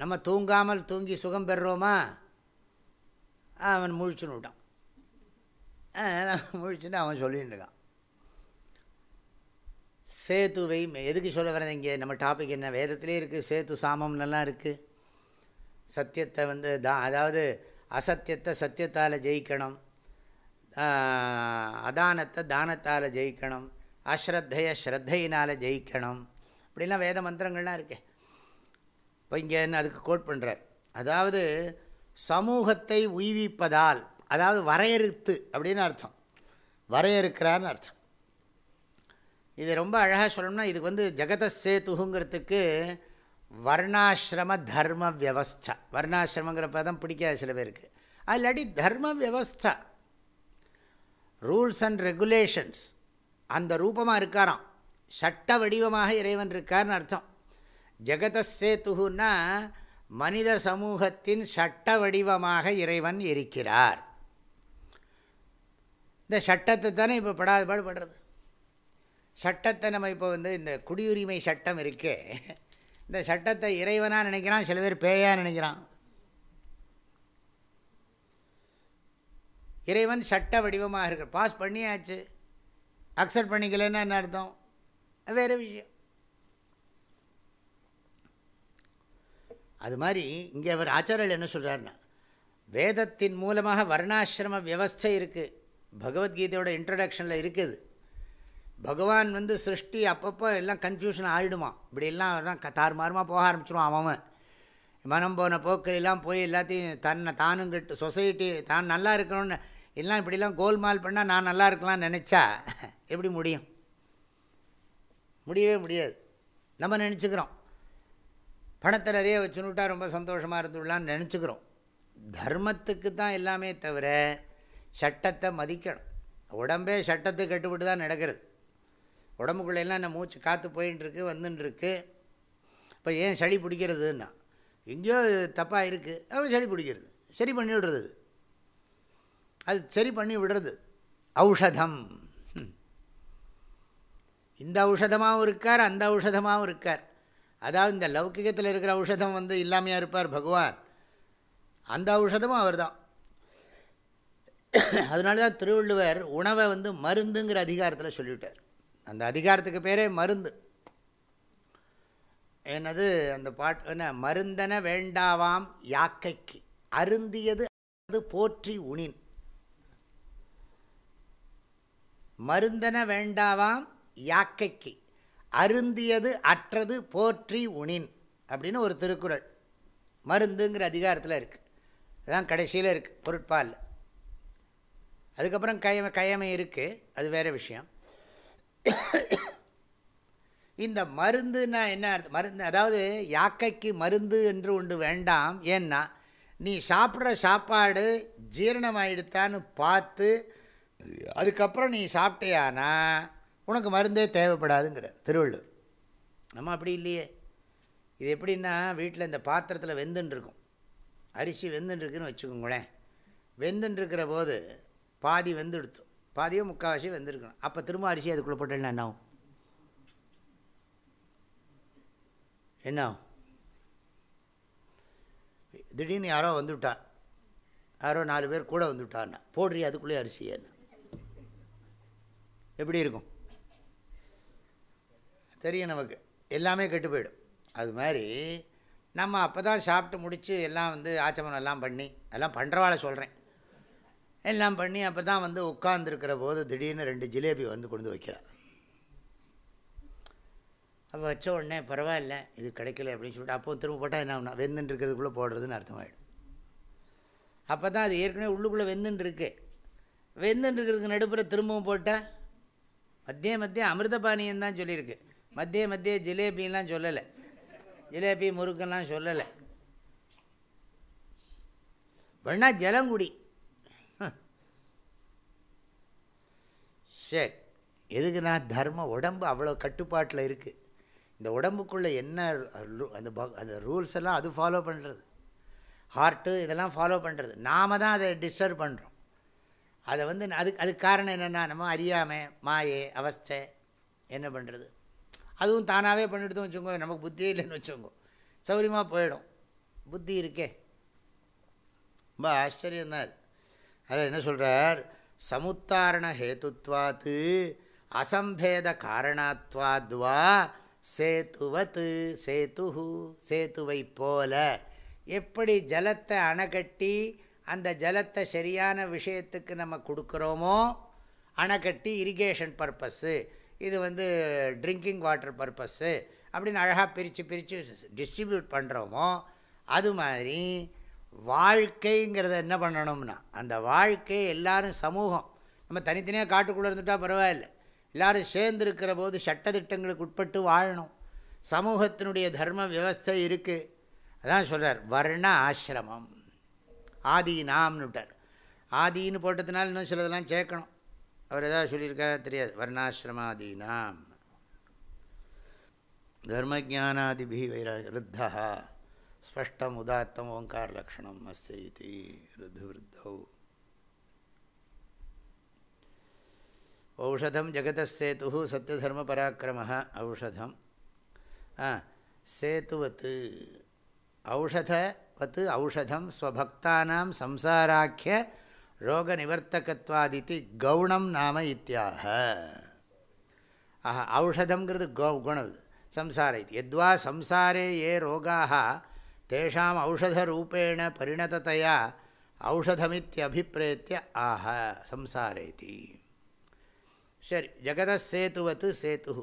நம்ம தூங்காமல் தூங்கி சுகம் பெறுறோமா? அவன் முழிச்சுன்னு விட்டான். முழிச்சுன்னு அவன் சொல்லின்னு இருக்கான். சேத்துவை எதுக்கு சொல்ல வரேன் இங்கே? நம்ம டாபிக் என்ன? வேதத்திலே இருக்குது சேத்து சாமம்னெல்லாம் இருக்குது சத்தியத்தை வந்து தான் அதாவது அசத்தியத்தை சத்தியத்தால் ஜெயிக்கணும். அதானத்தை தானத்தால் ஜெயிக்கணும் அஸ்ரத்தைய ஸ்ரத்தையினால் ஜெயிக்கணும். இப்படிலாம் வேத மந்திரங்கள்லாம் இருக்கே. இப்போ இங்கே அதுக்கு கோட் பண்ணுறார் அதாவது சமூகத்தை உய்விப்பதால் அதாவது வரையறுத்து அப்படின்னு அர்த்தம். வரையறுக்கிறான்னு அர்த்தம். இது ரொம்ப அழகாக சொல்லணும்னா இதுக்கு வந்து ஜெகத சேத்துகுங்கிறதுக்கு வர்ணாசிரம தர்ம வியவஸ்தா. வர்ணாசிரமங்கிற பதம் பிடிக்காது சில பேருக்கு. அது இல்லாட்டி தர்ம வியவஸ்தா. Rules and regulations. அந்த ரூபமாக இருக்காராம். சட்ட வடிவமாக இறைவன் இருக்கார்னு அர்த்தம். ஜெகத சேத்துகுன்னா மனித சமூகத்தின் சட்ட வடிவமாக இறைவன் இருக்கிறார். இந்த சட்டத்தை தானே இப்போ படாத பாடுபடுறது? சட்டத்தை நம்ம இப்போ வந்து இந்த குடியுரிமை சட்டம் இருக்கே. இந்த சட்டத்தை இறைவனாக நினைக்கிறான் சில பேர் பேயாக நினைக்கிறான். இறைவன் சட்ட வடிவமாக இருக்கிற பாஸ் பண்ணியாச்சு. அக்செப்ட் பண்ணிக்கலன்னா என்ன அர்த்தம்? வேறு விஷயம். அது மாதிரி இங்கே அவர் ஆச்சாரியர் என்ன சொல்கிறாருன்னா வேதத்தின் மூலமாக வர்ணாசிரம வியவஸ்தை இருக்குது பகவத்கீதையோட இன்ட்ரடக்ஷனில் இருக்குது. பகவான் வந்து சிருஷ்டி அப்பப்போ எல்லாம் கன்ஃபியூஷன் ஆகிடுமா இப்படி எல்லாம் தாறுமாறுமாக போக ஆரம்பிச்சிருவான் அவன் மனம் போன போக்கிலெல்லாம் போய் எல்லாத்தையும் தன்னை தானுங்கிட்டு சொசைட்டி தான் நல்லா இருக்கணும்னு எல்லாம் இப்படிலாம் கோல்மால் பண்ணால் நான் நல்லா இருக்கலாம்னு நினச்சா எப்படி முடியும்? முடியவே முடியாது. நம்ம நினச்சிக்கிறோம். பணத்தை நிறைய வச்சுன்னுட்டா ரொம்ப சந்தோஷமாக இருந்துடலான்னு நினச்சிக்கிறோம். தர்மத்துக்கு தான் எல்லாமே தவிர சட்டத்தை மதிக்கணும். உடம்பே சட்டத்துக்கு கட்டுப்பட்டு தான் நடக்கிறது. உடம்புக்குள்ளெல்லாம் நான் மூச்சு காற்று போயின்ட்டுருக்கு வந்துட்டுருக்கு இப்போ ஏன் சளி பிடிக்கிறதுன்னா எங்கேயோ தப்பாக இருக்குது அப்புறம் சளி பிடிக்கிறது. சரி பண்ணிவிடுறது அது சரி பண்ணி விடுறது. ஔஷதம். இந்த ஔஷதமாகவும் இருக்கார் அந்த ஔஷதமாகவும் இருக்கார். அதாவது இந்த லௌக்கிகத்தில் இருக்கிற ஔஷதம் வந்து இல்லாமையாக இருப்பார் பகவான். அந்த ஔஷதமும் அவர் தான் அதனால தான் திருவள்ளுவர் உணவை வந்து மருந்துங்கிற அதிகாரத்தில் சொல்லிவிட்டார். அந்த அதிகாரத்துக்கு பேரே மருந்து. என்னது அந்த பாட்டு என்ன மருந்தன வேண்டாவாம் யாக்கைக்கு. அருந்தியது அது போற்றி உணின். மருந்தன வேண்டாவாம் யாக்கைக்கு. அருந்தியது அற்றது போற்றி உணின் அப்படின்னு ஒரு திருக்குறள். மருந்துங்கிற அதிகாரத்தில் இருக்குது அதுதான் கடைசியில் இருக்குது பொருட்பால் அதுக்கப்புறம் கயமை கயமை இருக்குது அது வேறு விஷயம். இந்த மருந்துன்னா என்ன அர்த்தம்? மருந்து அதாவது யாக்கைக்கு மருந்து என்று ஒன்று வேண்டாம் ஏன்னா நீ சாப்பிட்ற சாப்பாடு ஜீரணமாயிடுத்தான்னு பார்த்து அதுக்கப்புறம் நீ சாப்பிட்டியானா உனக்கு மருந்தே தேவைப்படாதுங்கிற திருவள்ளுவர். நம்ம அப்படி இல்லையே. இது எப்படின்னா வீட்டில் இந்த பாத்திரத்தில் வெந்துன்ட்ருக்கும் அரிசி வெந்துன்ட்ருக்குன்னு வச்சுக்கோங்களேன். வெந்துன்ட்ருக்கிற போது பாதி வெந்துடுத்து. பாதியோ முக்கால்வாசி வெந்திருக்கணும். அப்போ திரும்ப அரிசி அதுக்குள்ளே போட்டேன்னா என்ன ஆகும்? என்ன திடீர்னு யாரோ வந்துவிட்டா. யாரோ நாலு பேர் கூட வந்துவிட்டான்னா. போடுறி அதுக்குள்ளேயே அரிசி என்ன? எப்படி இருக்கும்? தெரியும் நமக்கு. எல்லாமே கெட்டு போயிடும். அது மாதிரி நம்ம அப்போ தான் சாப்பிட்டு முடித்து எல்லாம் வந்து ஆச்சமனம் எல்லாம் பண்ணி எல்லாம் பண்ணுறவாளை சொல்கிறேன் எல்லாம் பண்ணி அப்போ தான் வந்து உட்காந்துருக்கிற போது திடீர்னு ரெண்டு ஜிலேபி வந்து கொண்டு வைக்கிறார். அப்போ வச்ச உடனே பரவாயில்ல இது கிடைக்கல அப்படின்னு சொல்லிட்டு அப்போ திரும்ப போட்டால் என்ன ஆகுனா வெந்துட்டு இருக்கிறதுக்குள்ளே போடுறதுன்னு அர்த்தமாயிடும். அப்போ தான் அது ஏற்கனவே உள்ளுக்குள்ளே வெந்துன்னு இருக்குது வெந்துட்டு இருக்கிறதுக்கு நடுப்புற திரும்பவும் போட்டால் மத்திய மத்திய அமிர்தபானியம் தான் சொல்லியிருக்கு. மத்திய மத்திய ஜிலேபின்லாம் சொல்லலை. ஜிலேபி முறுக்கெல்லாம் சொல்லலை. வேணா ஜலங்குடி. சரி எதுக்குன்னா தர்ம உடம்பு அவ்வளோ கட்டுப்பாட்டில் இருக்குது இந்த உடம்புக்குள்ளே என்ன அந்த அந்த ரூல்ஸ் எல்லாம் அது ஃபாலோ பண்ணுறது ஹார்ட்டு இதெல்லாம் ஃபாலோ பண்ணுறது நாம் தான் அதை டிஸ்டர்ப் பண்ணுறோம் அதை வந்து அதுக்கு அதுக்கு காரணம் என்னென்னா நம்ம அறியாமை மாயே அவஸ்தை என்ன பண்ணுறது அதுவும் தானாகவே பண்ணிவிட்டு வச்சுக்கோங்க. நமக்கு புத்தியே இல்லைன்னு வச்சுக்கோங்க. சௌரியமாக போயிடும். புத்தி இருக்கே. ரொம்ப ஆச்சரியம்தான் அது. அதில் என்ன சொல்கிறார் சமுத்தாரண ஹேத்துவாத்து அசம்பேத காரணாத்வாத்வா சேத்துவத்து சேத்து சேத்துவை போல. எப்படி ஜலத்தை அணைக்கட்டி அந்த ஜலத்தை சரியான விஷயத்துக்கு நம்ம கொடுக்குறோமோ? அணைக்கட்டி இரிகேஷன் பர்பஸ்ஸு இது வந்து ட்ரிங்கிங் வாட்டர் பர்பஸ்ஸு அப்படின்னு அழகாக பிரித்து பிரித்து டிஸ்ட்ரிபியூட் பண்ணுறோமோ அது மாதிரி வாழ்க்கைங்கிறத என்ன பண்ணணும்னா அந்த வாழ்க்கை எல்லோரும் சமூகம். நம்ம தனித்தனியாக காட்டுக்குள்ளே இருந்துட்டால் பரவாயில்ல. எல்லோரும் சேர்ந்துருக்கிற போது சட்டத்திட்டங்களுக்கு உட்பட்டு வாழணும். சமூகத்தினுடைய தர்ம விவஸ்தை இருக்குது அதான் சொல்கிறார் வர்ண ஆசிரமம். ஆதீனாம்னு விட்டார். ஆதின்னு போட்டதுனால இன்னும் சிலதெல்லாம் சேர்க்கணும். அவர் எதாவது சொல்லியிருக்காரா தெரியாது. வர்ணாசிரமாதீனாம் தர்மஜானாதிபி வைரா ருத்தா ஸ்பஷ்டம் உதாத்தம் ஓங்கார லக்ஷணம் அஸ்ய இது ருது விருத்தௌ ஔஷதம் ஜெகதேத்து சத்தியதர்ம பராக்கிரம ஔஷதம் சேத்துவத்து. ஔஷத பத்து ஔஷதம் ஸ்வபக்தானாம் சம்சாராக்கிய ரோக நிவர்த்தகத்வாதித்தி கவுணம் நாம இத்தியாக ஆஹா ஔஷதங்கிறது கோ குணம் சம்சார இது எத்வா சம்சாரே ஏ ரோகாக தேஷாம் ஔஷதரூபேண பரிணதத்தையா ஔஷதமித்யபிப்பிரேத்திய ஆஹ சம்சாரேதி சரி ஜெகத சேத்துவத்து சேத்து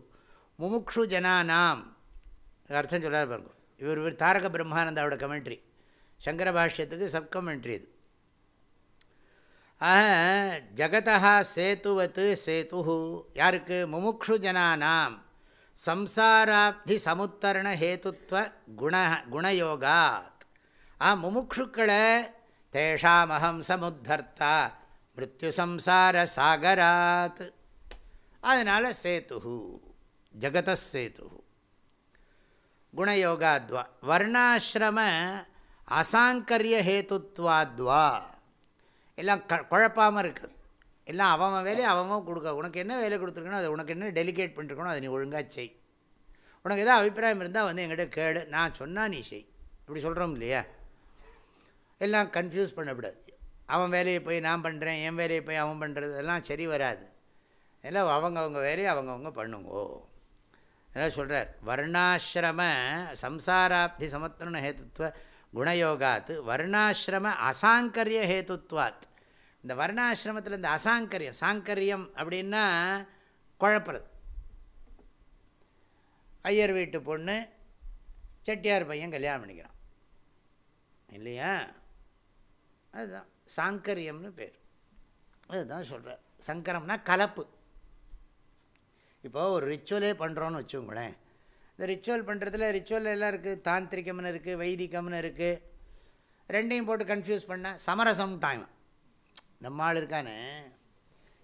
முமுக்ஷு ஜனானாம் அர்த்தம் சொல்கிறார் பாருங்க இவர் தாரக பிரம்மானந்தாவோட கமெண்ட்ரி சங்கர பாஷ்யத்துக்கு சப் கமெண்ட்ரி இது. ஆக ஜகதா சேத்துவத்து சேத்து யாருக்கு? முமுக்ஷு ஜனானாம். சம்சாராப்தி சமுத்தரண ஹேத்துத்வ குண குணயோகாத். ஆ முமுக்ஷுக்களை தேஷாம் அகம் சமுத்தர்த்தா மிருத்யு சம்சார சாகராத். அதனால் சேத்து ஜகதசேத்து குணயோகாத்வா. வர்ணாசிரம அசாங்கரிய ஹேத்துத்வாத்வா எல்லாம் க குழப்பாமல் இருக்குது எல்லாம் அவன் வேலையை அவன் கொடுக்க உனக்கு என்ன வேலை கொடுத்துருக்கணும் அதை உனக்கு என்ன டெலிகேட் பண்ணிருக்கணும் அதை நீ ஒழுங்காக செய். உனக்கு எதாவது அபிப்பிராயம் இருந்தால் வந்து எங்கிட்ட கேடு நான் சொன்னால் நீ செய். இப்படி சொல்கிறோம் இல்லையா? எல்லாம் கன்ஃபியூஸ் பண்ணக்கூடாது. அவன் வேலையை போய் நான் பண்ணுறேன் என் வேலையை போய் அவன் பண்ணுறது எல்லாம் சரி வராது. எல்லாம் அவங்க அவங்க வேலையை அவங்கவுங்க பண்ணுங்கோ. என்ன சொல்கிறார் வர்ணாசிரம சம்சாராப்தி சமத்திரண ஹேத்துவ குணயோகாத் வர்ணாசிரம அசாங்கரிய ஹேத்துவாத். இந்த வர்ணாசிரமத்தில் இந்த அசாங்கரியம் சாங்கரியம் அப்படின்னா குழப்புறது. ஐயர் வீட்டு பொண்ணு செட்டியார் பையன் கல்யாணம் பண்ணிக்கிறான். இல்லையா? அதுதான். சாங்கரியம்னு பேர். அதுதான் சொல்கிறார் சங்கரம்னா கலப்பு. இப்போது ஒரு ரிச்சுவலே பண்ணுறோன்னு வச்சுக்கோங்களேன். இந்த ரிச்சுவல் பண்ணுறதுல ரிச்சுவல் எல்லாம் இருக்குது தாந்திரிக்கம்னு இருக்குது வைதிகம்னு இருக்குது ரெண்டையும் போட்டு கன்ஃபியூஸ் பண்ண சமரசம் டைம் நம்ம ஆள் இருக்கானே.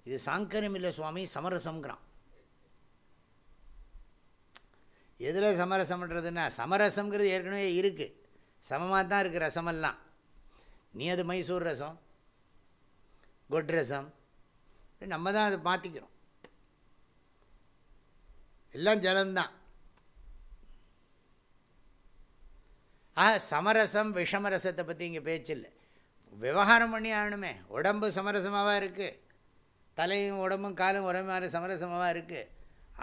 இது சாங்கரியம் இல்லை சுவாமி சமரசங்கிறான் எதில் சமரசம் பண்ணுறதுன்னா சமரசங்கிறது ஏற்கனவே இருக்குது சமமாக தான் இருக்குது ரசமெல்லாம். நீ அது மைசூர் ரசம் கொட் ரசம் நம்ம தான் அதை மாற்றிக்கிறோம் எல்லாம் ஜலம்தான். ஆ சமரசம் விஷமரசத்தை பற்றி இங்கே பேச்சில்லை. விவகாரம் பண்ணி ஆகணுமே. உடம்பு சமரசமாகவா இருக்குது தலையும் உடம்பும் காலும் ஒரே மாதிரி சமரசமாகவா இருக்குது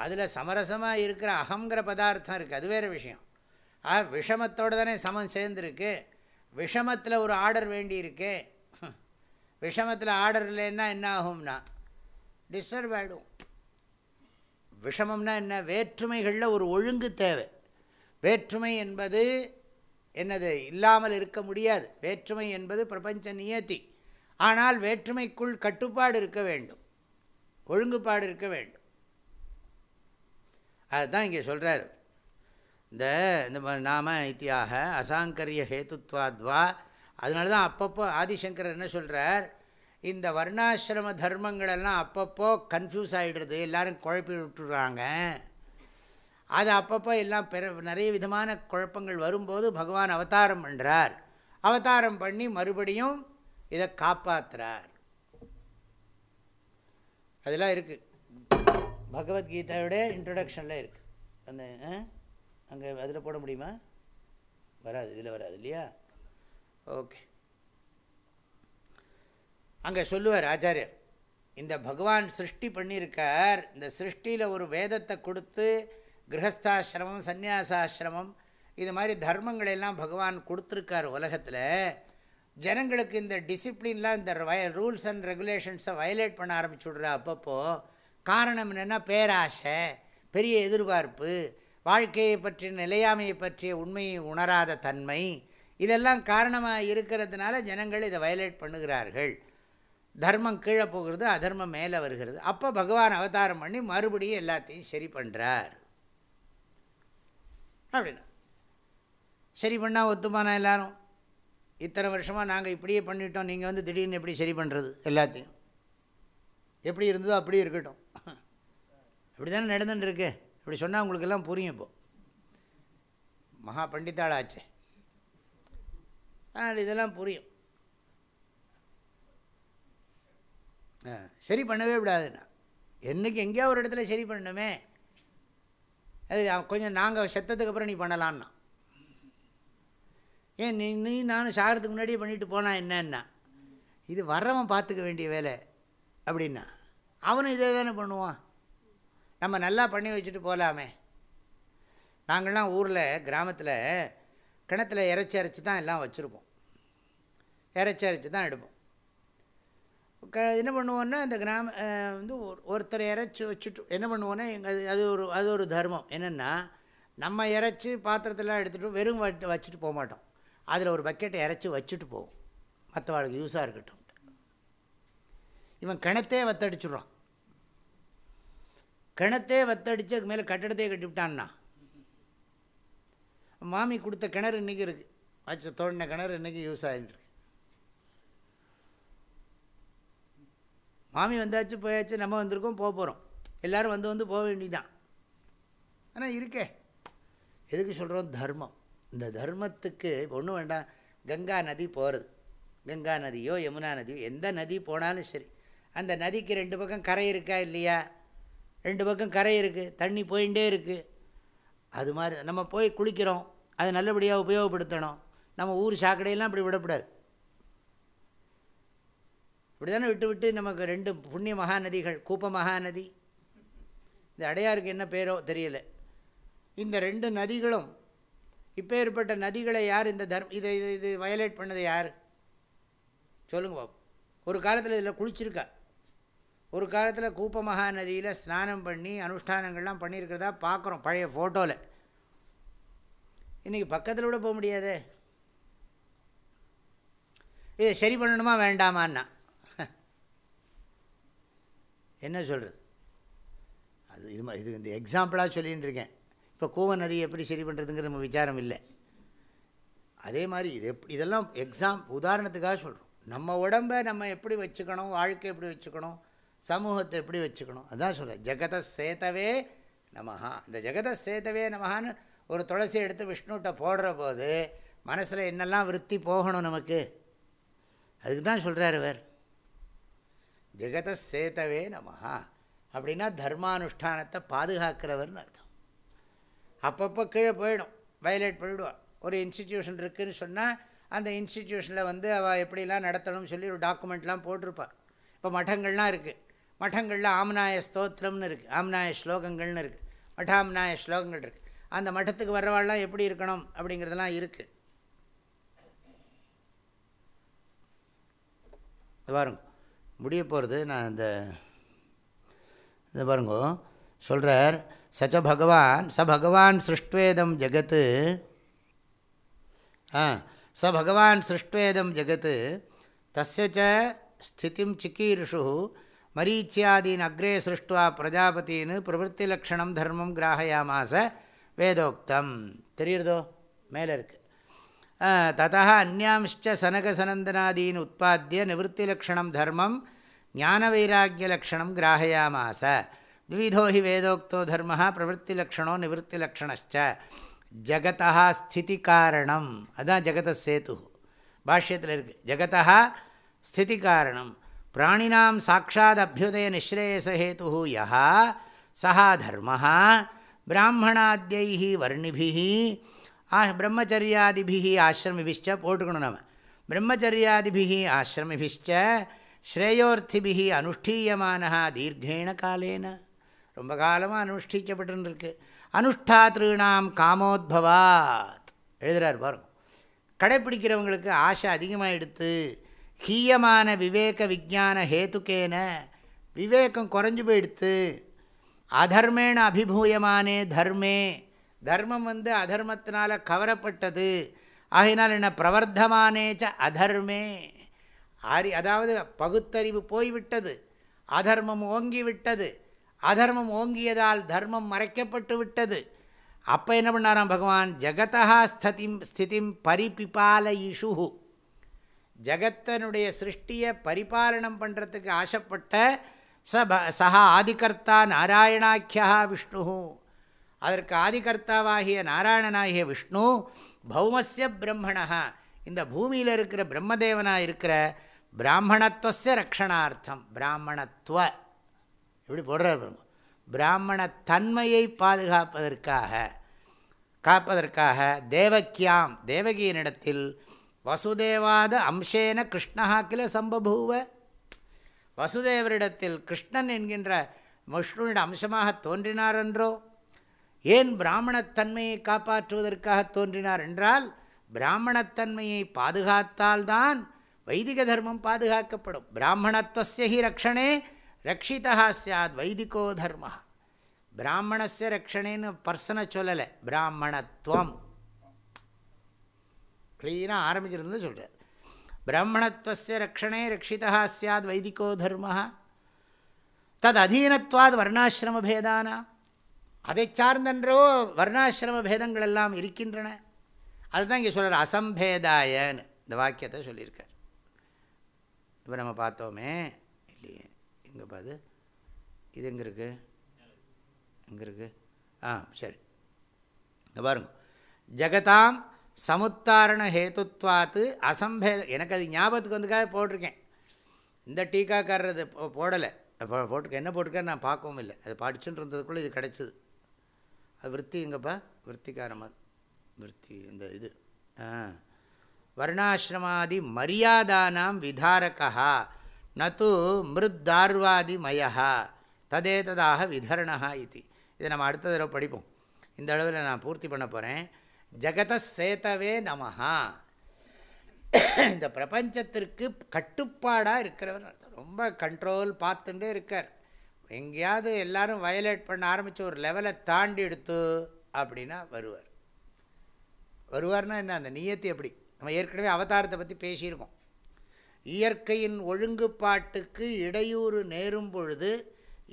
அதில் சமரசமாக இருக்கிற அகங்கிற பதார்த்தம் இருக்குது அது வேறு விஷயம். ஆ விஷமத்தோடு தானே சமம் சேர்ந்துருக்கு. விஷமத்தில் ஒரு ஆர்டர் வேண்டியிருக்கு விஷமத்தில் ஆர்டர் இல்லைன்னா என்ன ஆகும்னா? டிஸ்டர்ப் ஆகிடும் விஷமம்னா என்ன? வேற்றுமைகளில் ஒரு ஒழுங்கு தேவை. வேற்றுமை என்பது என்னது இல்லாமல் இருக்க முடியாது. வேற்றுமை என்பது பிரபஞ்ச நியத்தி ஆனால் வேற்றுமைக்குள் கட்டுப்பாடு இருக்க வேண்டும். ஒழுங்குபாடு இருக்க வேண்டும். அதுதான் இங்கே சொல்கிறார் இந்த இந்த நாம இத்தியாக அசாங்கரிய ஹேத்துத்வாத்வா அதனால தான் அப்பப்போ ஆதிசங்கர் என்ன சொல்கிறார் இந்த வர்ணாசிரம தர்மங்களெல்லாம் அப்பப்போ கன்ஃபியூஸ் ஆகிடுறது எல்லோரும் குழப்பி விட்டுடுறாங்க அது அப்பப்போ எல்லாம் பெற நிறைய விதமான குழப்பங்கள் வரும்போது பகவான் அவதாரம் பண்ணுறார் அவதாரம் பண்ணி மறுபடியும் இதை காப்பாற்றுறார் அதெல்லாம் இருக்குது பகவத்கீதையோட இன்ட்ரடக்ஷனில் இருக்குது அந்த அங்கே அதில் போட முடியுமா? வராது இதில் வராது இல்லையா? ஓகே. அங்கே சொல்லுவார் ஆச்சாரியர் இந்த பகவான் சிருஷ்டி பண்ணியிருக்கார் இந்த சிருஷ்டியில் ஒரு வேதத்தை கொடுத்து கிரகஸ்தாசிரமம் சந்நியாசாசிரமம் இது மாதிரி தர்மங்களெல்லாம் பகவான் கொடுத்துருக்கார் உலகத்தில். ஜனங்களுக்கு இந்த டிசிப்ளின்லாம் இந்த வய ரூல்ஸ் அண்ட் ரெகுலேஷன்ஸை வயலேட் பண்ண ஆரம்பிச்சு விட்றா அப்பப்போ. காரணம் என்னென்னா பேராசை பெரிய எதிர்பார்ப்பு வாழ்க்கையை பற்றிய நிலையாமையை பற்றிய உண்மையை உணராத தன்மை இதெல்லாம் காரணமாக இருக்கிறதுனால ஜனங்கள் இதை வயலேட் பண்ணுகிறார்கள். தர்மம் கீழே போகிறது அதர்மம் மேலே வருகிறது. அப்போ பகவான் அவதாரம் பண்ணி மறுபடியும் எல்லாத்தையும் சரி பண்ணுறார் அப்படின்னா. சரி பண்ணால் ஒத்துப்பானா எல்லோரும். இத்தனை வருஷமாக நாங்கள் இப்படியே பண்ணிட்டோம். நீங்கள் வந்து திடீர்னு எப்படி சரி பண்ணுறது எல்லாத்தையும். எப்படி இருந்ததோ அப்படி இருக்கட்டும். இப்படி தானே நடந்துட்டுருக்கு. இப்படி சொன்னால் உங்களுக்கெல்லாம் புரியும் இப்போது மகா பண்டித்தாள் ஆச்சே இதெல்லாம் புரியும். ஆ சரி பண்ணவே விடாதுண்ணா என்றைக்கு எங்கேயோ ஒரு இடத்துல சரி பண்ணணுமே. அது கொஞ்சம் நாங்கள் செத்ததுக்கு அப்புறம் நீ பண்ணலான்னா. ஏன் நீ நீ நானும் சாகிறதுக்கு முன்னாடியே பண்ணிட்டு போனா என்னன்னா? இது வர்றவன் பார்த்துக்க வேண்டிய வேலை அப்படின்னா அவனும் இதே தானே பண்ணுவான். நம்ம நல்லா பண்ணி வச்சுட்டு போகலாமே நாங்கள்லாம் ஊரில் கிராமத்தில் கிணத்துல இறைச்சி அரைச்சி தான் எல்லாம் வச்சுருப்போம். இறைச்சி அரைச்சி தான் எடுப்போம். க என்ன பண்ணுவோன்னா இந்த கிராம வந்து ஒருத்தரை ஒருத்தர் இறைச்சி வச்சுட்டு என்ன பண்ணுவோன்னா எங்கள் அது அது ஒரு அது ஒரு தர்மம். என்னென்னா நம்ம இறைச்சி பாத்திரத்தெல்லாம் எடுத்துகிட்டு வெறும் வட்டு வச்சுட்டு போக மாட்டோம். அதில் ஒரு பக்கெட்டை இறைச்சி வச்சுட்டு போவோம். மற்றவாளுக்கு யூஸாக இருக்கட்டும். இவன் கிணத்தே வத்தடிச்சிடுறான். கிணத்தே வத்தடித்து அதுக்கு மேலே கட்டடத்தையே கட்டிவிட்டான்னா மாமி கொடுத்த கிணறு இன்றைக்கி இருக்குது வச்ச தோண்டின கிணறு இன்றைக்கி யூஸ் ஆகிட்டுருக்கு மாமி வந்தாச்சு போயாச்சு நம்ம வந்திருக்கோம் போக போகிறோம் எல்லோரும் வந்து வந்து போக வேண்டிதான் ஆனால் இருக்கே. எதுக்கு சொல்கிறோம் தர்மம். இந்த தர்மத்துக்கு ஒன்றும் வேண்டாம். கங்கா நதி போகிறது கங்கா நதியோ யமுனா நதியோ எந்த நதி போனாலும் சரி. அந்த நதிக்கு ரெண்டு பக்கம் கரை இருக்கா இல்லையா? ரெண்டு பக்கம் கரை இருக்குது தண்ணி போயிட்டே இருக்குது அது மாதிரி நம்ம போய் குளிக்கிறோம். அதை நல்லபடியாக உபயோகப்படுத்தணும். நம்ம ஊர் சாக்கடையெல்லாம் இப்படி விடக்கூடாது இப்படி தானே விட்டு விட்டு நமக்கு ரெண்டு புண்ணிய மகாநதிகள் கூப்ப மகாநதி. இந்த அடையாருக்கு என்ன பேரோ தெரியல. இந்த ரெண்டு நதிகளும் இப்போ ஏற்பட்ட நதிகளை யார் இந்த தர்ம இதை இது இது வயலேட் பண்ணது யார்? சொல்லுங்க ஒரு காலத்தில் இதில் குளிச்சிருக்கா. ஒரு காலத்தில் கூப்ப மகாநதியில் ஸ்நானம் பண்ணி அனுஷ்டானங்கள்லாம் பண்ணியிருக்கிறதா பார்க்குறோம் பழைய ஃபோட்டோவில் இன்றைக்கி பக்கத்தில் கூட போக முடியாதே. இதை சரி பண்ணணுமா வேண்டாமான்னா? என்ன சொல்கிறது அது இது இது இந்த எக்ஸாம்பிளாக சொல்லின்னு இருக்கேன் இப்போ கூவ நதி எப்படி சரி பண்ணுறதுங்கிற நம்ம விசாரம் இல்லை. அதே மாதிரி இது எப் இதெல்லாம் எக்ஸாம் உதாரணத்துக்காக சொல்கிறோம் நம்ம உடம்பை நம்ம எப்படி வச்சுக்கணும் வாழ்க்கை எப்படி வச்சுக்கணும் சமூகத்தை எப்படி வச்சுக்கணும் அதான் சொல்கிறேன் ஜெகத சேத்தவே நமஹா. இந்த ஜெகத சேத்தவே நமஹான்னு ஒரு துளசி எடுத்து விஷ்ணுகிட்ட போடுற போது மனசில் என்னெல்லாம் விருத்தி போகணும் நமக்கு? அதுக்கு தான் சொல்கிறார் இவர் ஜெகத சேதவே நமஹா. அப்படின்னா தர்மானுஷ்டானத்தை பாதுகாக்கிறவர்னு அர்த்தம். அப்பப்போ கீழே போயிடும் வயலேட் பண்ணிவிடுவா ஒரு இன்ஸ்டிடியூஷன் இருக்குதுன்னு சொன்னால் அந்த இன்ஸ்டிடியூஷனில் வந்து அவள் எப்படிலாம் நடத்தணும்னு சொல்லி ஒரு டாக்குமெண்ட்லாம் போட்டிருப்பாள் இப்போ மட்டங்கள்லாம் இருக்குது மட்டங்களில் ஆம்நாய ஸ்தோத்திரம்னு இருக்குது ஆம்நாய ஸ்லோகங்கள்னு இருக்குது மட்டாம்நாய ஸ்லோகங்கள் இருக்குது அந்த மட்டத்துக்கு வர்றவாள்லாம் எப்படி இருக்கணும் அப்படிங்கிறதெல்லாம் இருக்குது இது பாருங்க. முடிய போகிறது நான் இந்த இதை பாருங்கோ சொல்கிறார் சச்ச பகவான் ச பகவான் சிருஷ்டுவேதம் ஜெகத்து ஆ ச பகவான் சிருஷ்டுவேதம் ஜெகத்து தசச்ச ஸ்திதிம் சிக்கீர்ஷு மரீச்சியாதீன் அக்ரே சிருஷ்டுவா பிரஜாபத்தின்னு பிரவருத்திலக்ஷணம் தர்மம் கிராகயாமாச வேதோக்தம். தெரியுறதோ? மேலே இருக்குது ததா அந்யாம்ச்ச சனகசனந்தனாதீன் உற்பத்திய நிவத்தி லட்சணம் தர்மம் ஞானவைராக்கியலக்ஷணம் கிராகயாமாச த்விதோ ஹி வேதோக்தோ தர்ம பிரவருத்திலக்ஷணோ நிவத்திலக்ஷணச்ச ஜகதா ஸ்திதி காரணம் அதுதான் ஜெகத சேது பாஷ்யத்தில் இருக்குது ஜகதா ஸ்திதி காரணம் பிராணினாம் சாட்சாத் அபியுதய நிஸ்ரேயச ஹேத்து யா சஹா தர்ம பிராமணாத்தியை வர்ணிபி ஆ பிரம்மச்சரியாதிபி ஆசிரமிபிஷ்ட போட்டுக்கணும் நம்ம பிரம்மச்சரியாதிபி ஆசிரமிபிஷ்ட ஸ்ரேயோர்த்திபிகி அனுஷ்டீயமான தீர்க்கேண காலேன. ரொம்ப காலமாக அனுஷ்டிக்கப்பட்டுருக்கு அனுஷ்டாத்திருணாம் காமோத்பவாத். எழுதுகிறார் பாருங்க. கடைப்பிடிக்கிறவங்களுக்கு ஆசை அதிகமாக எடுத்து ஹீயமான விவேக விஜான ஹேத்துக்கேன விவேகம் குறைஞ்சு போயிடுத்து அதர்மேன அபிபூயமானே தர்மே தர்மம் வந்து அதர்மத்தினால் கவரப்பட்டது ஆகினால் என்ன பிரவர்த்தமானேச்ச அதர்மே. ஆரி அதாவது பகுத்தறிவு போய்விட்டது அதர்மம் ஓங்கிவிட்டது அதர்மம் ஓங்கியதால் தர்மம் மறைக்கப்பட்டு விட்டது. அப்போ என்ன பண்ணாராம் பகவான்? ஜகதா ஸ்திதிம் ஸ்திதிம் பரிபிபாலயிஷு ஜகத்தனுடைய சிருஷ்டியை பரிபாலனம் பண்ணுறதுக்கு ஆசைப்பட்ட ச ப சஹா ஆதிகர்த்தா நாராயணாக்கியா விஷ்ணு அதற்கு ஆதிகர்த்தாவாகிய நாராயணனாகிய விஷ்ணு பௌமஸ்ய பிரம்மணா இந்த பூமியில் இருக்கிற பிரம்மதேவனாக இருக்கிற பிராமணத்துவச ரக்ஷணார்த்தம் பிராமணத்துவ. எப்படி போடுறார் பாருங்க. பிராமண தன்மையை பாதுகாப்பதற்காக காப்பதற்காக தேவக்கியாம் தேவகியினிடத்தில் வசுதேவாத அம்சேன கிருஷ்ணா கில சம்பபூவ. வசுதேவரிடத்தில் கிருஷ்ணன் என்கின்ற விஷ்ணுவிட அம்சமாக தோன்றினார் என்றோ ஏன் பிராமணத்தன்மையை காப்பாற்றுவதற்காக தோன்றினார் என்றால் பிராமணத்தன்மையை பாதுகாத்தால்தான் வைதிக தர்மம் பாதுகாக்கப்படும். பிராமணத்துவசிய ஹி ரக்ஷணே ரக்ஷிதா சாத் வைதிகோ தர்ம பிராமணஸ்ய ரக்ஷணேன்னு பர்சனை சொல்லலை. பிராமணத்துவம் க்ளீனாக ஆரம்பிக்கிறது சொல்கிறார் பிராமணத்துவசிய ரக்ஷணே ரக்ஷிதா சாத் வைதிகோ தர்ம தது அதீனத்வாத் வர்ணாசிரமபேதானா அதை சார்ந்தன்றோ வர்ணாசிரம பேதங்கள் எல்லாம் இருக்கின்றன. அதுதான் இங்கே சொல்கிறார் அசம்பேதாயன்னு. இந்த வாக்கியத்தை சொல்லியிருக்கார். இப்போ நம்ம பார்த்தோமே இல்லையே எங்கே பாது? இது எங்கே இருக்குது எங்கே இருக்குது ஆ சரி. இங்கே பாருங்க. ஜெகதாம் சமுத்தாரண ஹேத்துவாத்து அசம்பேத எனக்கு அது ஞாபகத்துக்கு வந்துக்காக போட்டிருக்கேன். இந்த டீக்காக்காரர் போ போடலை. போ போட்டிருக்கேன் என்ன போட்டிருக்கேன் நான் பார்க்கவும் இல்லை. அது படிச்சுன்னு இருந்ததுக்குள்ளே இது கிடச்சிது. அது விற்பி எங்கப்பா? விற்பிக்காரமாக விற்பி இந்த இது. ஆ. வர்ணாசிரமாதி மரியாதானாம் விதாரகா நது மிருத்தார்வாதி மயா ததேததாக விதரணா இது இதை நம்ம அடுத்த தடவை படிப்போம் இந்த அளவில் நான் பூர்த்தி பண்ண போகிறேன் ஜெகத சேதவே நமஹா இந்த பிரபஞ்சத்திற்கு கட்டுப்பாடாக இருக்கிறவர் அர்த்தம் ரொம்ப கண்ட்ரோல் பார்த்துட்டே இருக்கார் எங்கேயாவது எல்லாரும் வயலேட் பண்ண ஆரம்பித்து ஒரு லெவலை தாண்டி எடுத்து அப்படின்னா வருவார் வருவார்னா என்ன அந்த நியத்தி எப்படி நம்ம ஏற்கனவே அவதாரத்தை பற்றி பேசியிருக்கோம். இயற்கையின் ஒழுங்குப்பாட்டுக்கு இடையூறு நேரும் பொழுது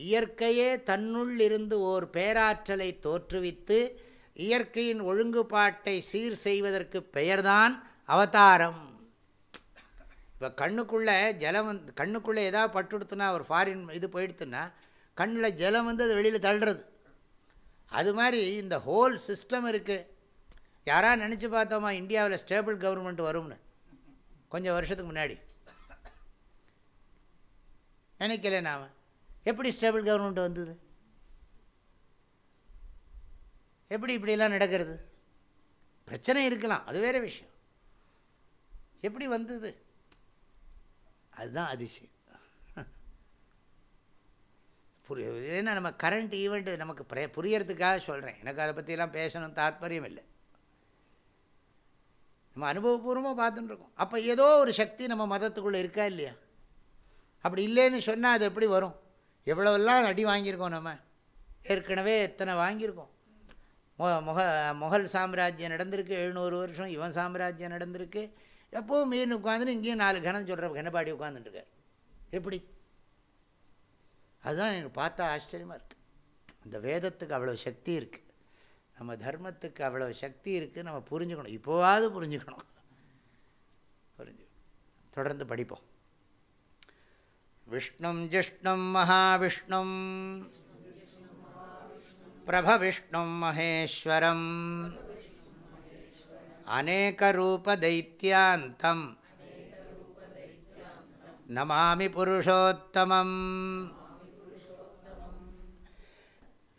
இயற்கையே தன்னுள் இருந்து ஓர் பேராற்றலை தோற்றுவித்து இயற்கையின் ஒழுங்குபாட்டை சீர் செய்வதற்கு பெயர்தான் அவதாரம். இப்போ கண்ணுக்குள்ளே ஜலம் வந்து கண்ணுக்குள்ளே ஏதாவது பட்டுடுத்துனா ஒரு ஃபாரின் இது போயிடுத்துன்னா கண்ணில் ஜலம் வந்து அது வெளியில் தள்ளுறது. அது மாதிரி இந்த ஹோல் சிஸ்டம் இருக்குது யாராக நினச்சி பார்த்தோமா இந்தியாவில் ஸ்டேபிள் கவர்மெண்ட் வரும்னு? கொஞ்சம் வருஷத்துக்கு முன்னாடி. நினைக்கல நாம். எப்படி ஸ்டேபிள் கவர்மெண்ட் வந்தது? எப்படி இப்படிலாம் நடக்கிறது? பிரச்சனை இருக்கலாம் அது வேறு விஷயம். எப்படி வந்தது? அதுதான் அதிசயம். புரிய ஏன்னா நம்ம கரண்ட் ஈவெண்ட்டு நமக்கு புரியறதுக்காக சொல்கிறேன் எனக்கு அதை பற்றியெல்லாம் பேசணும் தாற்பயம் இல்லை நம்ம அனுபவபூர்வமாக பார்த்துட்டுருக்கோம். அப்போ ஏதோ ஒரு சக்தி நம்ம மதத்துக்குள்ளே இருக்கா இல்லையா? அப்படி இல்லைன்னு சொன்னால் அது எப்படி வரும்? எவ்வளவெல்லாம் அடி வாங்கியிருக்கோம் நம்ம? ஏற்கனவே எத்தனை வாங்கியிருக்கோம்? மொ முக முகல் சாம்ராஜ்யம் நடந்திருக்கு எழுநூறு வருஷம் இவன் சாம்ராஜ்யம் நடந்திருக்கு. எப்போவும் மீன் உட்காந்துன்னு இங்கேயும் நாலு கணம் சொல்கிற கனபாடி உட்காந்துட்டுருக்கார் எப்படி? அதுதான் எனக்கு பார்த்தா ஆச்சரியமாக இருக்குது அந்த வேதத்துக்கு அவ்வளோ சக்தி இருக்குது நம்ம தர்மத்துக்கு அவ்வளோ சக்தி இருக்குது நம்ம புரிஞ்சுக்கணும். இப்போவாவது புரிஞ்சுக்கணும். புரிஞ்சு தொடர்ந்து படிப்போம். விஷ்ணும் ஜிஷ்ணும் மகாவிஷ்ணும். பிரபவிஷ்ணும் மகேஸ்வரம். அநேகரூபதைத்தியாந்தம் நமாமி புருஷோத்தமம்.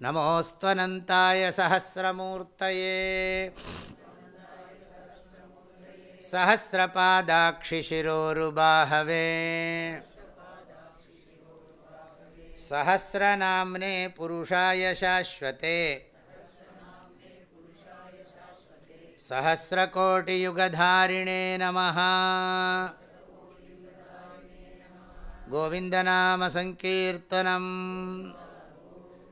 நமோஸ்துவனந்தாய சஹசிரமூர்த்தயே सहस्रपादाक्षिशिरोरुबाहवे सहस्रनाम्ने पुरुषाय शाश्वते सहस्रकोटियुगधारिणे नमः गोविन्दनामसङ्कीर्तनम्